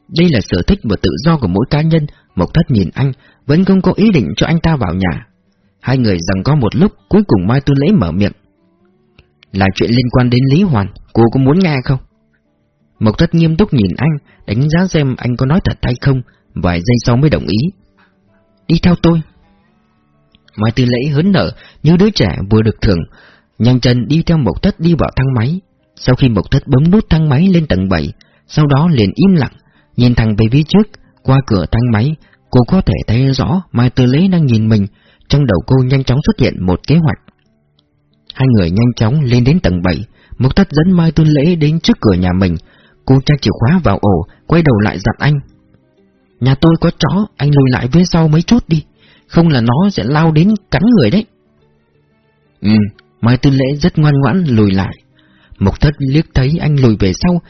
đây là sở thích và tự do của mỗi cá nhân, Mộc Thất nhìn anh, vẫn không có ý định cho anh ta vào nhà. Hai người rằng có một lúc, cuối cùng Mai Tư Lễ mở miệng. Là chuyện liên quan đến Lý Hoàn, cô có muốn nghe không? Mộc Thất nghiêm túc nhìn anh, đánh giá xem anh có nói thật hay không, vài giây sau mới đồng ý. Đi theo tôi. Mai Tư Lễ hớn nở như đứa trẻ vừa được thưởng, nhanh chân đi theo Mộc Thất đi vào thang máy. Sau khi Mộc Thất bấm nút thang máy lên tầng 7, sau đó liền im lặng, nhìn thẳng về phía trước, qua cửa thang máy, cô có thể thấy rõ Mai Tư Lễ đang nhìn mình, trong đầu cô nhanh chóng xuất hiện một kế hoạch. Hai người nhanh chóng lên đến tầng 7, mục Thất dẫn Mai Tư Lễ đến trước cửa nhà mình, cô trang chìa khóa vào ổ, quay đầu lại dặn anh. Nhà tôi có chó, anh lùi lại phía sau mấy chút đi, không là nó sẽ lao đến cắn người đấy. Ừ, Mai Tư Lễ rất ngoan ngoãn lùi lại. mục Thất liếc thấy anh lùi về sau,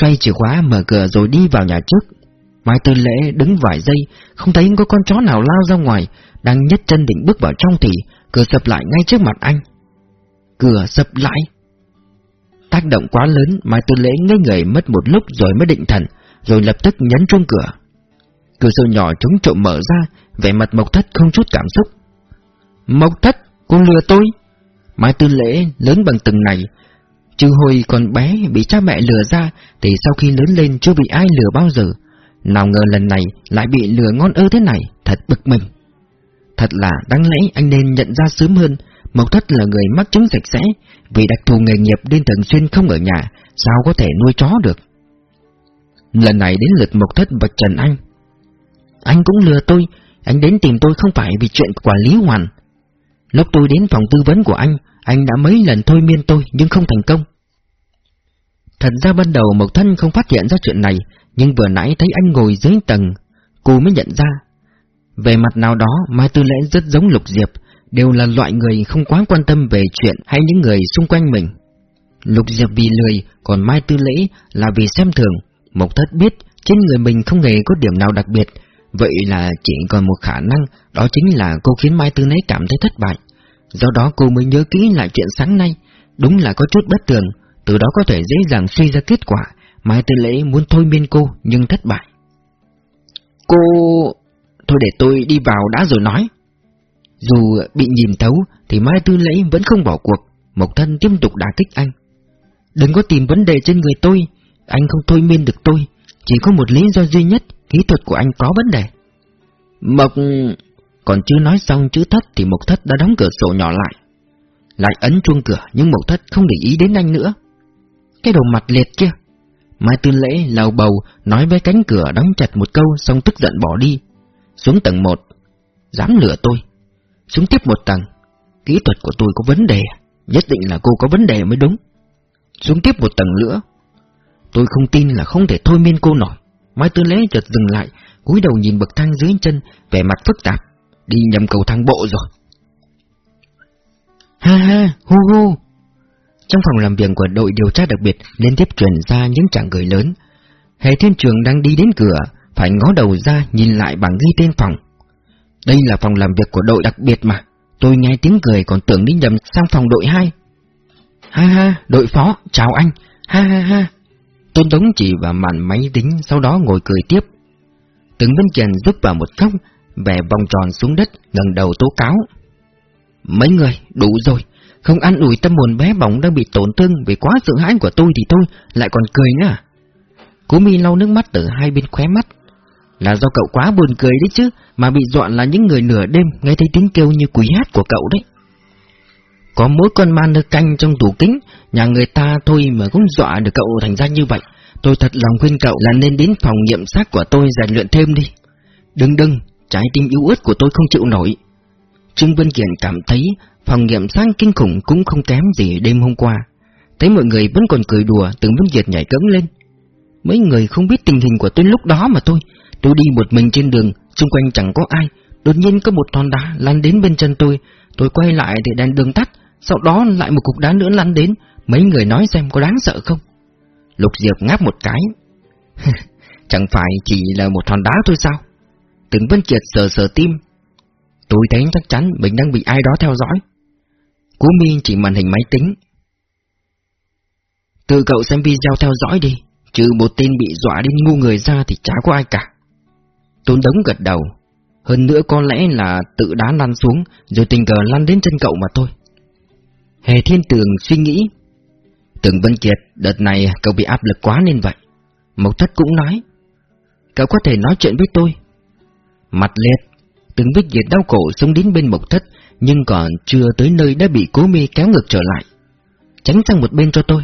xoay chìa khóa mở cửa rồi đi vào nhà trước. Mai Tư Lễ đứng vài giây, không thấy có con chó nào lao ra ngoài, đang nhấc chân định bước vào trong thì cửa sập lại ngay trước mặt anh. Cửa sập lại. Tác động quá lớn, Mai Tư Lễ ngây người mất một lúc rồi mới định thần, rồi lập tức nhấn chuông cửa. Cửa sổ nhỏ trúng trộm mở ra, vẻ mặt Mộc Thất không chút cảm xúc. Mộc Thất, cô lừa tôi. Mai Tư Lễ lớn bằng từng này, Chứ hồi còn bé bị cha mẹ lừa ra, Thì sau khi lớn lên chưa bị ai lừa bao giờ. Nào ngờ lần này lại bị lừa ngon ơ thế này, Thật bực mình. Thật là đáng lẽ anh nên nhận ra sớm hơn, Mộc Thất là người mắc chứng sạch sẽ, Vì đặc thù nghề nghiệp nên thường xuyên không ở nhà, Sao có thể nuôi chó được? Lần này đến lượt Mộc Thất vạch trần anh. Anh cũng lừa tôi, Anh đến tìm tôi không phải vì chuyện quản lý hoàn. Lúc tôi đến phòng tư vấn của anh anh đã mấy lần thôi miên tôi nhưng không thành công. Thật ra ban đầu Mộc Thân không phát hiện ra chuyện này, nhưng vừa nãy thấy anh ngồi dưới tầng, cô mới nhận ra. Về mặt nào đó, Mai Tư Lễ rất giống Lục Diệp, đều là loại người không quá quan tâm về chuyện hay những người xung quanh mình. Lục Diệp vì lười, còn Mai Tư Lễ là vì xem thường. Mộc Thất biết trên người mình không hề có điểm nào đặc biệt, vậy là chỉ còn một khả năng, đó chính là cô khiến Mai Tư Lễ cảm thấy thất bại. Do đó cô mới nhớ kỹ lại chuyện sáng nay. Đúng là có chút bất thường. Từ đó có thể dễ dàng suy ra kết quả. Mai Tư Lễ muốn thôi miên cô Nhưng thất bại. Cô... Thôi để tôi đi vào đã rồi nói. Dù bị nhìn thấu Thì Mai Tư Lễ vẫn không bỏ cuộc. Mộc Thân tiếp tục đả kích anh. Đừng có tìm vấn đề trên người tôi. Anh không thôi miên được tôi. Chỉ có một lý do duy nhất Kỹ thuật của anh có vấn đề. Mộc... Còn chưa nói xong chữ thất thì Mộc Thất đã đóng cửa sổ nhỏ lại. Lại ấn chuông cửa nhưng Mộc Thất không để ý đến anh nữa. Cái đầu mặt liệt kia. Mai Tư Lễ lào bầu nói với cánh cửa đóng chặt một câu xong tức giận bỏ đi. Xuống tầng một, Dám lừa tôi. Xuống tiếp một tầng. Kỹ thuật của tôi có vấn đề. Nhất định là cô có vấn đề mới đúng. Xuống tiếp một tầng nữa. Tôi không tin là không thể thôi miên cô nổi. Mai Tư Lễ chợt dừng lại, cúi đầu nhìn bậc thang dưới chân, vẻ mặt phức tạp. Đi nhầm cầu thang bộ rồi Ha ha, hu hu. Trong phòng làm việc của đội điều tra đặc biệt liên tiếp truyền ra những trạng cười lớn. Hệ thiên trường đang đi đến cửa, phải ngó đầu ra nhìn lại bảng ghi tên phòng. Đây là phòng làm việc của đội đặc biệt mà. Tôi nghe tiếng cười còn tưởng đi nhầm sang phòng đội 2. Ha ha, đội phó, chào anh. Ha ha ha. Tôn Tống chỉ vào màn máy tính, sau đó ngồi cười tiếp. Từng Vân Kiền giúp vào một góc, vẻ vòng tròn xuống đất, ngẩng đầu tố cáo. Mấy người, đủ rồi, không ăn ủi tâm hồn bé bỏng đang bị tổn thương vì quá sợ hãi của tôi thì tôi lại còn cười nữa. Cố mi lau nước mắt từ hai bên khóe mắt. Là do cậu quá buồn cười đấy chứ, mà bị dọa là những người nửa đêm nghe thấy tiếng kêu như quỷ hát của cậu đấy. Có mỗi con ma nơ canh trong tủ kính, nhà người ta thôi mà cũng dọa được cậu thành ra như vậy. Tôi thật lòng khuyên cậu là nên đến phòng nghiệm xác của tôi rèn luyện thêm đi. Đừng đừng, trái tim yếu ớt của tôi không chịu nổi. Trương Vân Kiền cảm thấy phòng nghiệm sang kinh khủng cũng không kém gì đêm hôm qua. Thấy mọi người vẫn còn cười đùa, từng Vân Kiệt nhảy cẫng lên. Mấy người không biết tình hình của tôi lúc đó mà tôi. Tôi đi một mình trên đường, xung quanh chẳng có ai. Đột nhiên có một hòn đá lăn đến bên chân tôi. Tôi quay lại thì đèn đường tắt, sau đó lại một cục đá nữa lăn đến. Mấy người nói xem có đáng sợ không? Lục Diệp ngáp một cái. chẳng phải chỉ là một hòn đá thôi sao? Từng Vân Kiệt sờ sờ tim. Tôi thấy chắc chắn mình đang bị ai đó theo dõi. Cú Minh chỉ màn hình máy tính. Tự cậu xem video theo dõi đi, trừ một tên bị dọa đến ngu người ra thì chả có ai cả. Tôn đống gật đầu, hơn nữa có lẽ là tự đá lăn xuống rồi tình cờ lăn đến chân cậu mà thôi. Hề Thiên Tường suy nghĩ. Tưởng Vân Kiệt, đợt này cậu bị áp lực quá nên vậy. Mộc Thất cũng nói. Cậu có thể nói chuyện với tôi. Mặt liệt, từng vết diệt đau cổ xuống đến bên Mộc Thất, nhưng còn chưa tới nơi đã bị cố mi kéo ngược trở lại. Tránh sang một bên cho tôi.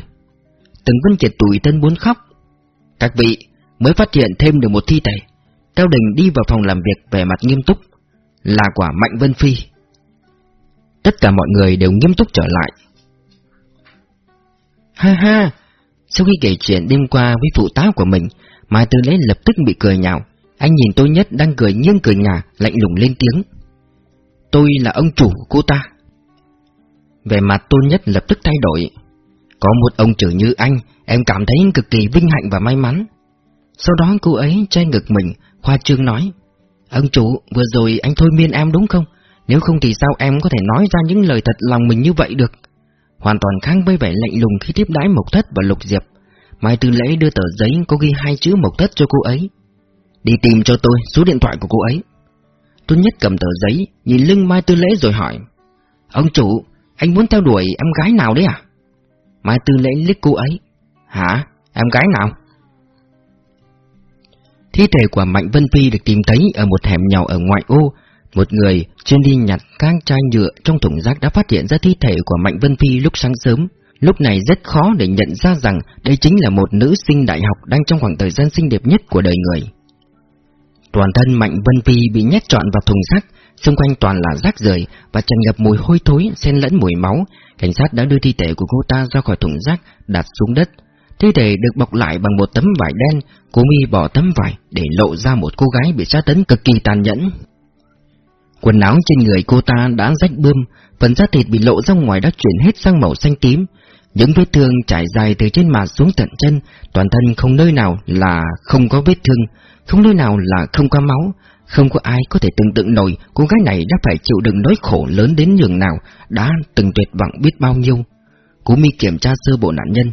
Từng Vân Kiệt tủi thân muốn khóc. Các vị, mới phát hiện thêm được một thi thể. Cao Đình đi vào phòng làm việc vẻ mặt nghiêm túc. Là quả Mạnh Vân Phi. Tất cả mọi người đều nghiêm túc trở lại. Ha ha! Sau khi kể chuyện đêm qua với phụ tá của mình, Mai Tư Lễ lập tức bị cười nhạo. Anh nhìn tôi nhất đang cười nghiêng cười ngả, lạnh lùng lên tiếng. Tôi là ông chủ của cô ta. Về mặt tôi nhất lập tức thay đổi. Có một ông chủ như anh, em cảm thấy cực kỳ vinh hạnh và may mắn. Sau đó cô ấy che ngực mình, khoa Trương nói. Ông chủ, vừa rồi anh thôi miên em đúng không? Nếu không thì sao em có thể nói ra những lời thật lòng mình như vậy được? Hoàn toàn khác với vẻ lạnh lùng khi tiếp đãi Mộc Thất và Lục Diệp. Mai Tư Lễ đưa tờ giấy có ghi hai chữ Mộc Thất cho cô ấy. Đi tìm cho tôi số điện thoại của cô ấy. Tôi Nhất cầm tờ giấy, nhìn lưng Mai Tư Lễ rồi hỏi. Ông chủ, anh muốn theo đuổi em gái nào đấy à? Mai Tư Lễ liếc cô ấy. Hả? Em gái nào? Thi thể của Mạnh Vân Phi được tìm thấy ở một hẻm nhỏ ở ngoại ô. Một người chuyên đi nhặt các chai nhựa trong thùng rác đã phát hiện ra thi thể của Mạnh Vân Phi lúc sáng sớm. Lúc này rất khó để nhận ra rằng đây chính là một nữ sinh đại học đang trong khoảng thời gian xinh đẹp nhất của đời người. Toàn thân Mạnh Vân Phi bị nhét trọn vào thùng rác, xung quanh toàn là rác rưởi và tràn ngập mùi hôi thối xen lẫn mùi máu. Cảnh sát đã đưa thi thể của cô ta ra khỏi thùng rác, đặt xuống đất. Thi thể được bọc lại bằng một tấm vải đen, cô mi bỏ tấm vải để lộ ra một cô gái bị sát tấn cực kỳ tàn nhẫn. Quần áo trên người cô ta đã rách bươm, phần da thịt bị lộ ra ngoài đã chuyển hết sang màu xanh tím. Những vết thương trải dài từ trên mặt xuống tận chân, toàn thân không nơi nào là không có vết thương, không nơi nào là không có máu. Không có ai có thể tưởng tượng nổi cô gái này đã phải chịu đựng nỗi khổ lớn đến nhường nào, đã từng tuyệt vọng biết bao nhiêu. Cú mi kiểm tra sơ bộ nạn nhân.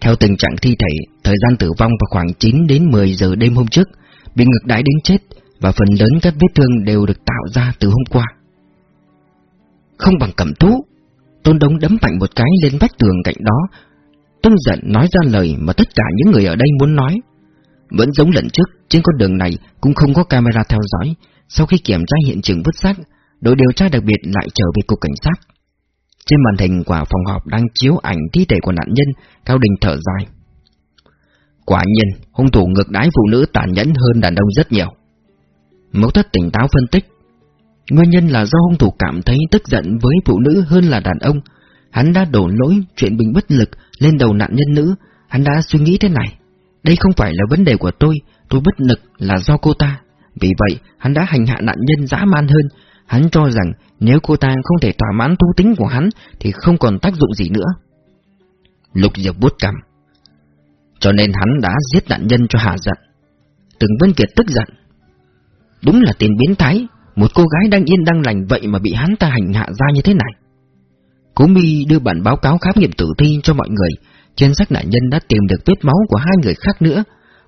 Theo tình trạng thi thể, thời gian tử vong vào khoảng 9 đến 10 giờ đêm hôm trước, bị ngược đãi đến chết và phần lớn các vết thương đều được tạo ra từ hôm qua. Không bằng cẩm thú Tôn Đông đấm mạnh một cái lên vách tường cạnh đó, Tông giận nói ra lời mà tất cả những người ở đây muốn nói. Vẫn giống lần trước, trên con đường này cũng không có camera theo dõi. Sau khi kiểm tra hiện trường vứt xác, đội điều tra đặc biệt lại trở về cục cảnh sát. Trên màn hình của phòng họp đang chiếu ảnh thi thể của nạn nhân, Cao Đình thở dài. Quả nhiên, hung thủ ngược đái phụ nữ tàn nhẫn hơn đàn ông rất nhiều. Mẫu thất tỉnh táo phân tích. Nguyên nhân là do hung thủ cảm thấy tức giận với phụ nữ hơn là đàn ông. Hắn đã đổ lỗi chuyện bình bất lực lên đầu nạn nhân nữ. Hắn đã suy nghĩ thế này. Đây không phải là vấn đề của tôi, tôi bất lực là do cô ta. Vì vậy, hắn đã hành hạ nạn nhân dã man hơn. Hắn cho rằng nếu cô ta không thể thỏa mãn thú tính của hắn thì không còn tác dụng gì nữa. Lục Diệp bút cằm. Cho nên hắn đã giết nạn nhân cho hạ giận. Từng Vân Kiệt tức giận. Đúng là tiền biến thái, một cô gái đang yên đang lành vậy mà bị hắn ta hành hạ ra như thế này. Cố mi đưa bản báo cáo khám nghiệm tử thi cho mọi người, trên xác nạn nhân đã tìm được vết máu của hai người khác nữa.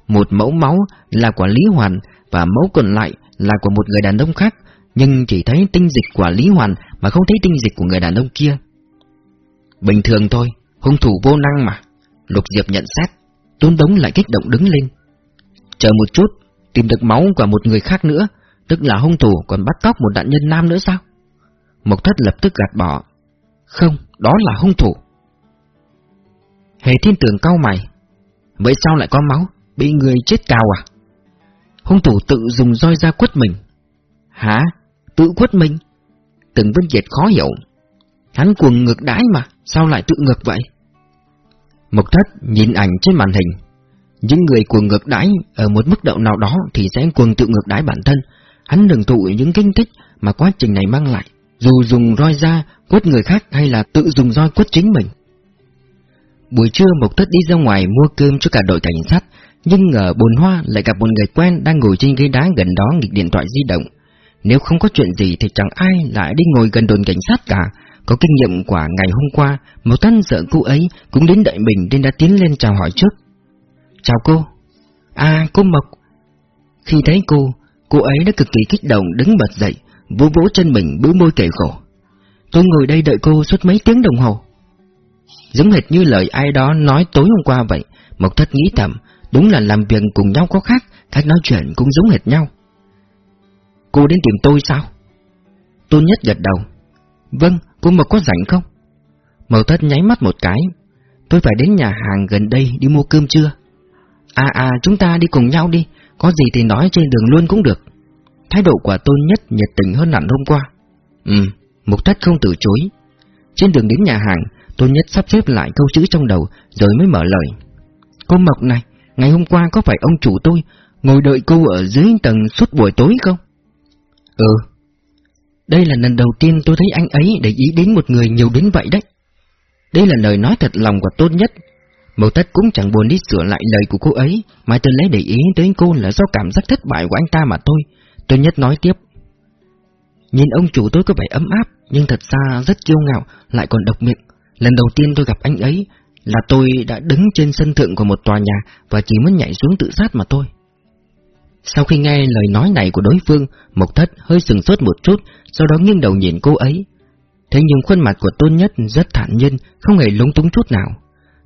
Một mẫu máu là của Lý Hoàn và mẫu còn lại là của một người đàn ông khác, nhưng chỉ thấy tinh dịch của Lý Hoàn mà không thấy tinh dịch của người đàn ông kia. Bình thường thôi, hung thủ vô năng mà. Lục Diệp nhận xét, Tôn Đống lại kích động đứng lên. Chờ một chút, tìm được máu của một người khác nữa, tức là hung thủ còn bắt cóc một nạn nhân nam nữa sao? Mộc thất lập tức gạt bỏ. Không, đó là hung thủ. Hề thiên tường cau mày. Vậy sao lại có máu? Bị người chết cào à? Hung thủ tự dùng roi ra quất mình. Hả? Tự quất mình? Từng vấn dệt khó hiểu. Hắn cuồng ngược đãi mà, sao lại tự ngược vậy? Mộc thất nhìn ảnh trên màn hình. Những người cuồng ngược đãi ở một mức độ nào đó thì sẽ cuồng tự ngược đãi bản thân. Hắn đừng thụ những kinh tích mà quá trình này mang lại, dù dùng roi ra quất người khác hay là tự dùng roi quất chính mình. Buổi trưa Mộc Thất đi ra ngoài mua cơm cho cả đội cảnh sát, nhưng ở bồn hoa lại gặp một người quen đang ngồi trên ghế đá gần đó nghịch điện thoại di động. Nếu không có chuyện gì thì chẳng ai lại đi ngồi gần đồn cảnh sát cả. Có kinh nghiệm quả ngày hôm qua, Mộc Thất sợ cô ấy cũng đến đợi mình nên đã tiến lên chào hỏi trước. Chào cô. À, cô Mộc. Khi thấy cô, cô ấy đã cực kỳ kích động đứng bật dậy, vỗ vỗ chân mình bĩu môi kể khổ. Tôi ngồi đây đợi cô suốt mấy tiếng đồng hồ. Giống hệt như lời ai đó nói tối hôm qua vậy, Mộc Thất nghĩ thầm, đúng là làm việc cùng nhau có khác, cách nói chuyện cũng giống hệt nhau. Cô đến tìm tôi sao? Tôn Nhất gật đầu. Vâng, cô Mộc có rảnh không? Mộc Thất nháy mắt một cái. Tôi phải đến nhà hàng gần đây đi mua cơm trưa. À à, chúng ta đi cùng nhau đi, có gì thì nói trên đường luôn cũng được. Thái độ của Tôn Nhất nhiệt tình hơn hẳn hôm qua. Ừ, mộc Thất không từ chối. Trên đường đến nhà hàng, tôi Nhất sắp xếp lại câu chữ trong đầu rồi mới mở lời. Cô Mộc này, ngày hôm qua có phải ông chủ tôi ngồi đợi cô ở dưới tầng suốt buổi tối không? Ừ. Đây là lần đầu tiên tôi thấy anh ấy để ý đến một người nhiều đến vậy đấy. Đây là lời nói thật lòng và tốt Nhất. Màu tất cũng chẳng buồn đi sửa lại lời của cô ấy, mà tôi lấy để ý tới cô là do cảm giác thất bại của anh ta mà thôi. tôi Nhất nói tiếp. Nhìn ông chủ tôi có vẻ ấm áp, nhưng thật ra rất kiêu ngạo, lại còn độc miệng. Lần đầu tiên tôi gặp anh ấy là tôi đã đứng trên sân thượng của một tòa nhà và chỉ muốn nhảy xuống tự sát mà thôi. Sau khi nghe lời nói này của đối phương, Mộc Thất hơi sừng sốt một chút, sau đó nghiêng đầu nhìn cô ấy. Thế nhưng khuôn mặt của Tôn Nhất rất thản nhiên, không hề lúng túng chút nào.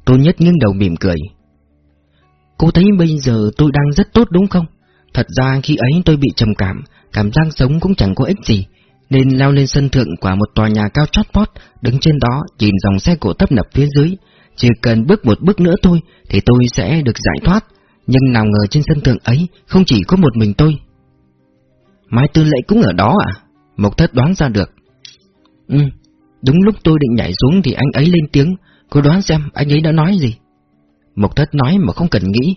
Tôn Nhất nghiêng đầu mỉm cười. Cô thấy bây giờ tôi đang rất tốt đúng không? Thật ra khi ấy tôi bị trầm cảm, cảm giác sống cũng chẳng có ích gì, nên leo lên sân thượng của một tòa nhà cao chót vót, đứng trên đó nhìn dòng xe cổ tấp nập phía dưới. Chỉ cần bước một bước nữa thôi thì tôi sẽ được giải thoát, nhưng nào ngờ trên sân thượng ấy không chỉ có một mình tôi. Mai Tư Lệ cũng ở đó à? Mộc Thất đoán ra được. Ừ, đúng lúc tôi định nhảy xuống thì anh ấy lên tiếng, cô đoán xem anh ấy đã nói gì. Mộc Thất nói mà không cần nghĩ.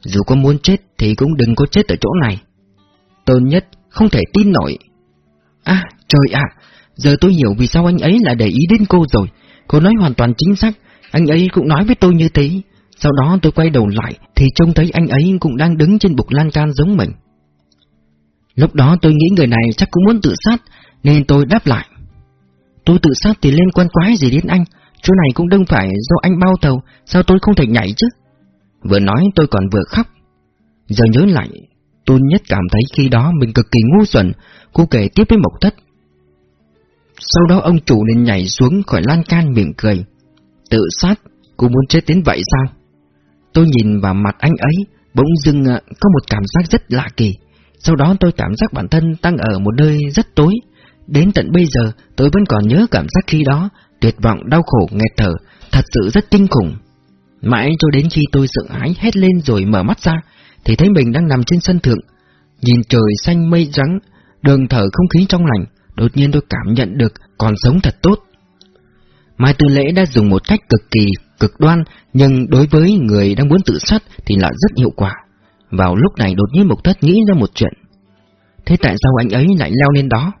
Dù có muốn chết thì cũng đừng có chết ở chỗ này. Tôn nhất không thể tin nổi. À, trời ạ, giờ tôi hiểu vì sao anh ấy lại để ý đến cô rồi. Cô nói hoàn toàn chính xác, anh ấy cũng nói với tôi như thế. Sau đó tôi quay đầu lại thì trông thấy anh ấy cũng đang đứng trên bục lan can giống mình. Lúc đó tôi nghĩ người này chắc cũng muốn tự sát, nên tôi đáp lại. Tôi tự sát thì liên quan quái gì đến anh, chỗ này cũng đâu phải do anh bao tàu, sao tôi không thể nhảy chứ? Vừa nói tôi còn vừa khóc. Giờ nhớ lại, Tôn Nhất cảm thấy khi đó mình cực kỳ ngu xuẩn, cô kể tiếp với Mộc Thất. Sau đó ông chủ nên nhảy xuống khỏi lan can mỉm cười. Tự sát, cô muốn chết đến vậy sao? Tôi nhìn vào mặt anh ấy, bỗng dưng à, có một cảm giác rất lạ kỳ. Sau đó tôi cảm giác bản thân đang ở một nơi rất tối. Đến tận bây giờ tôi vẫn còn nhớ cảm giác khi đó, tuyệt vọng, đau khổ, nghẹt thở, thật sự rất kinh khủng. Mãi cho đến khi tôi sợ hãi hét lên rồi mở mắt ra, thì thấy mình đang nằm trên sân thượng. Nhìn trời xanh mây trắng, đường thở không khí trong lành, đột nhiên tôi cảm nhận được còn sống thật tốt. Mai Tư Lễ đã dùng một cách cực kỳ, cực đoan, nhưng đối với người đang muốn tự sát thì là rất hiệu quả. Vào lúc này đột nhiên Mục Thất nghĩ ra một chuyện. Thế tại sao anh ấy lại leo lên đó?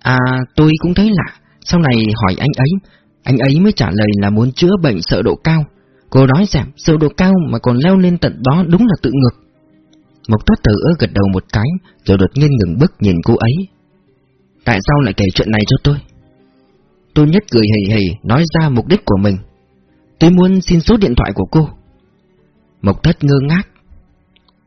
À tôi cũng thấy lạ Sau này hỏi anh ấy Anh ấy mới trả lời là muốn chữa bệnh sợ độ cao Cô nói rằng sự độ cao mà còn leo lên tận đó đúng là tự ngược. Mộc thất tử gật đầu một cái, Rồi đột nhiên ngừng bước nhìn cô ấy. Tại sao lại kể chuyện này cho tôi? Tôi nhất cười hề hề nói ra mục đích của mình. Tôi muốn xin số điện thoại của cô. Mộc thất ngơ ngác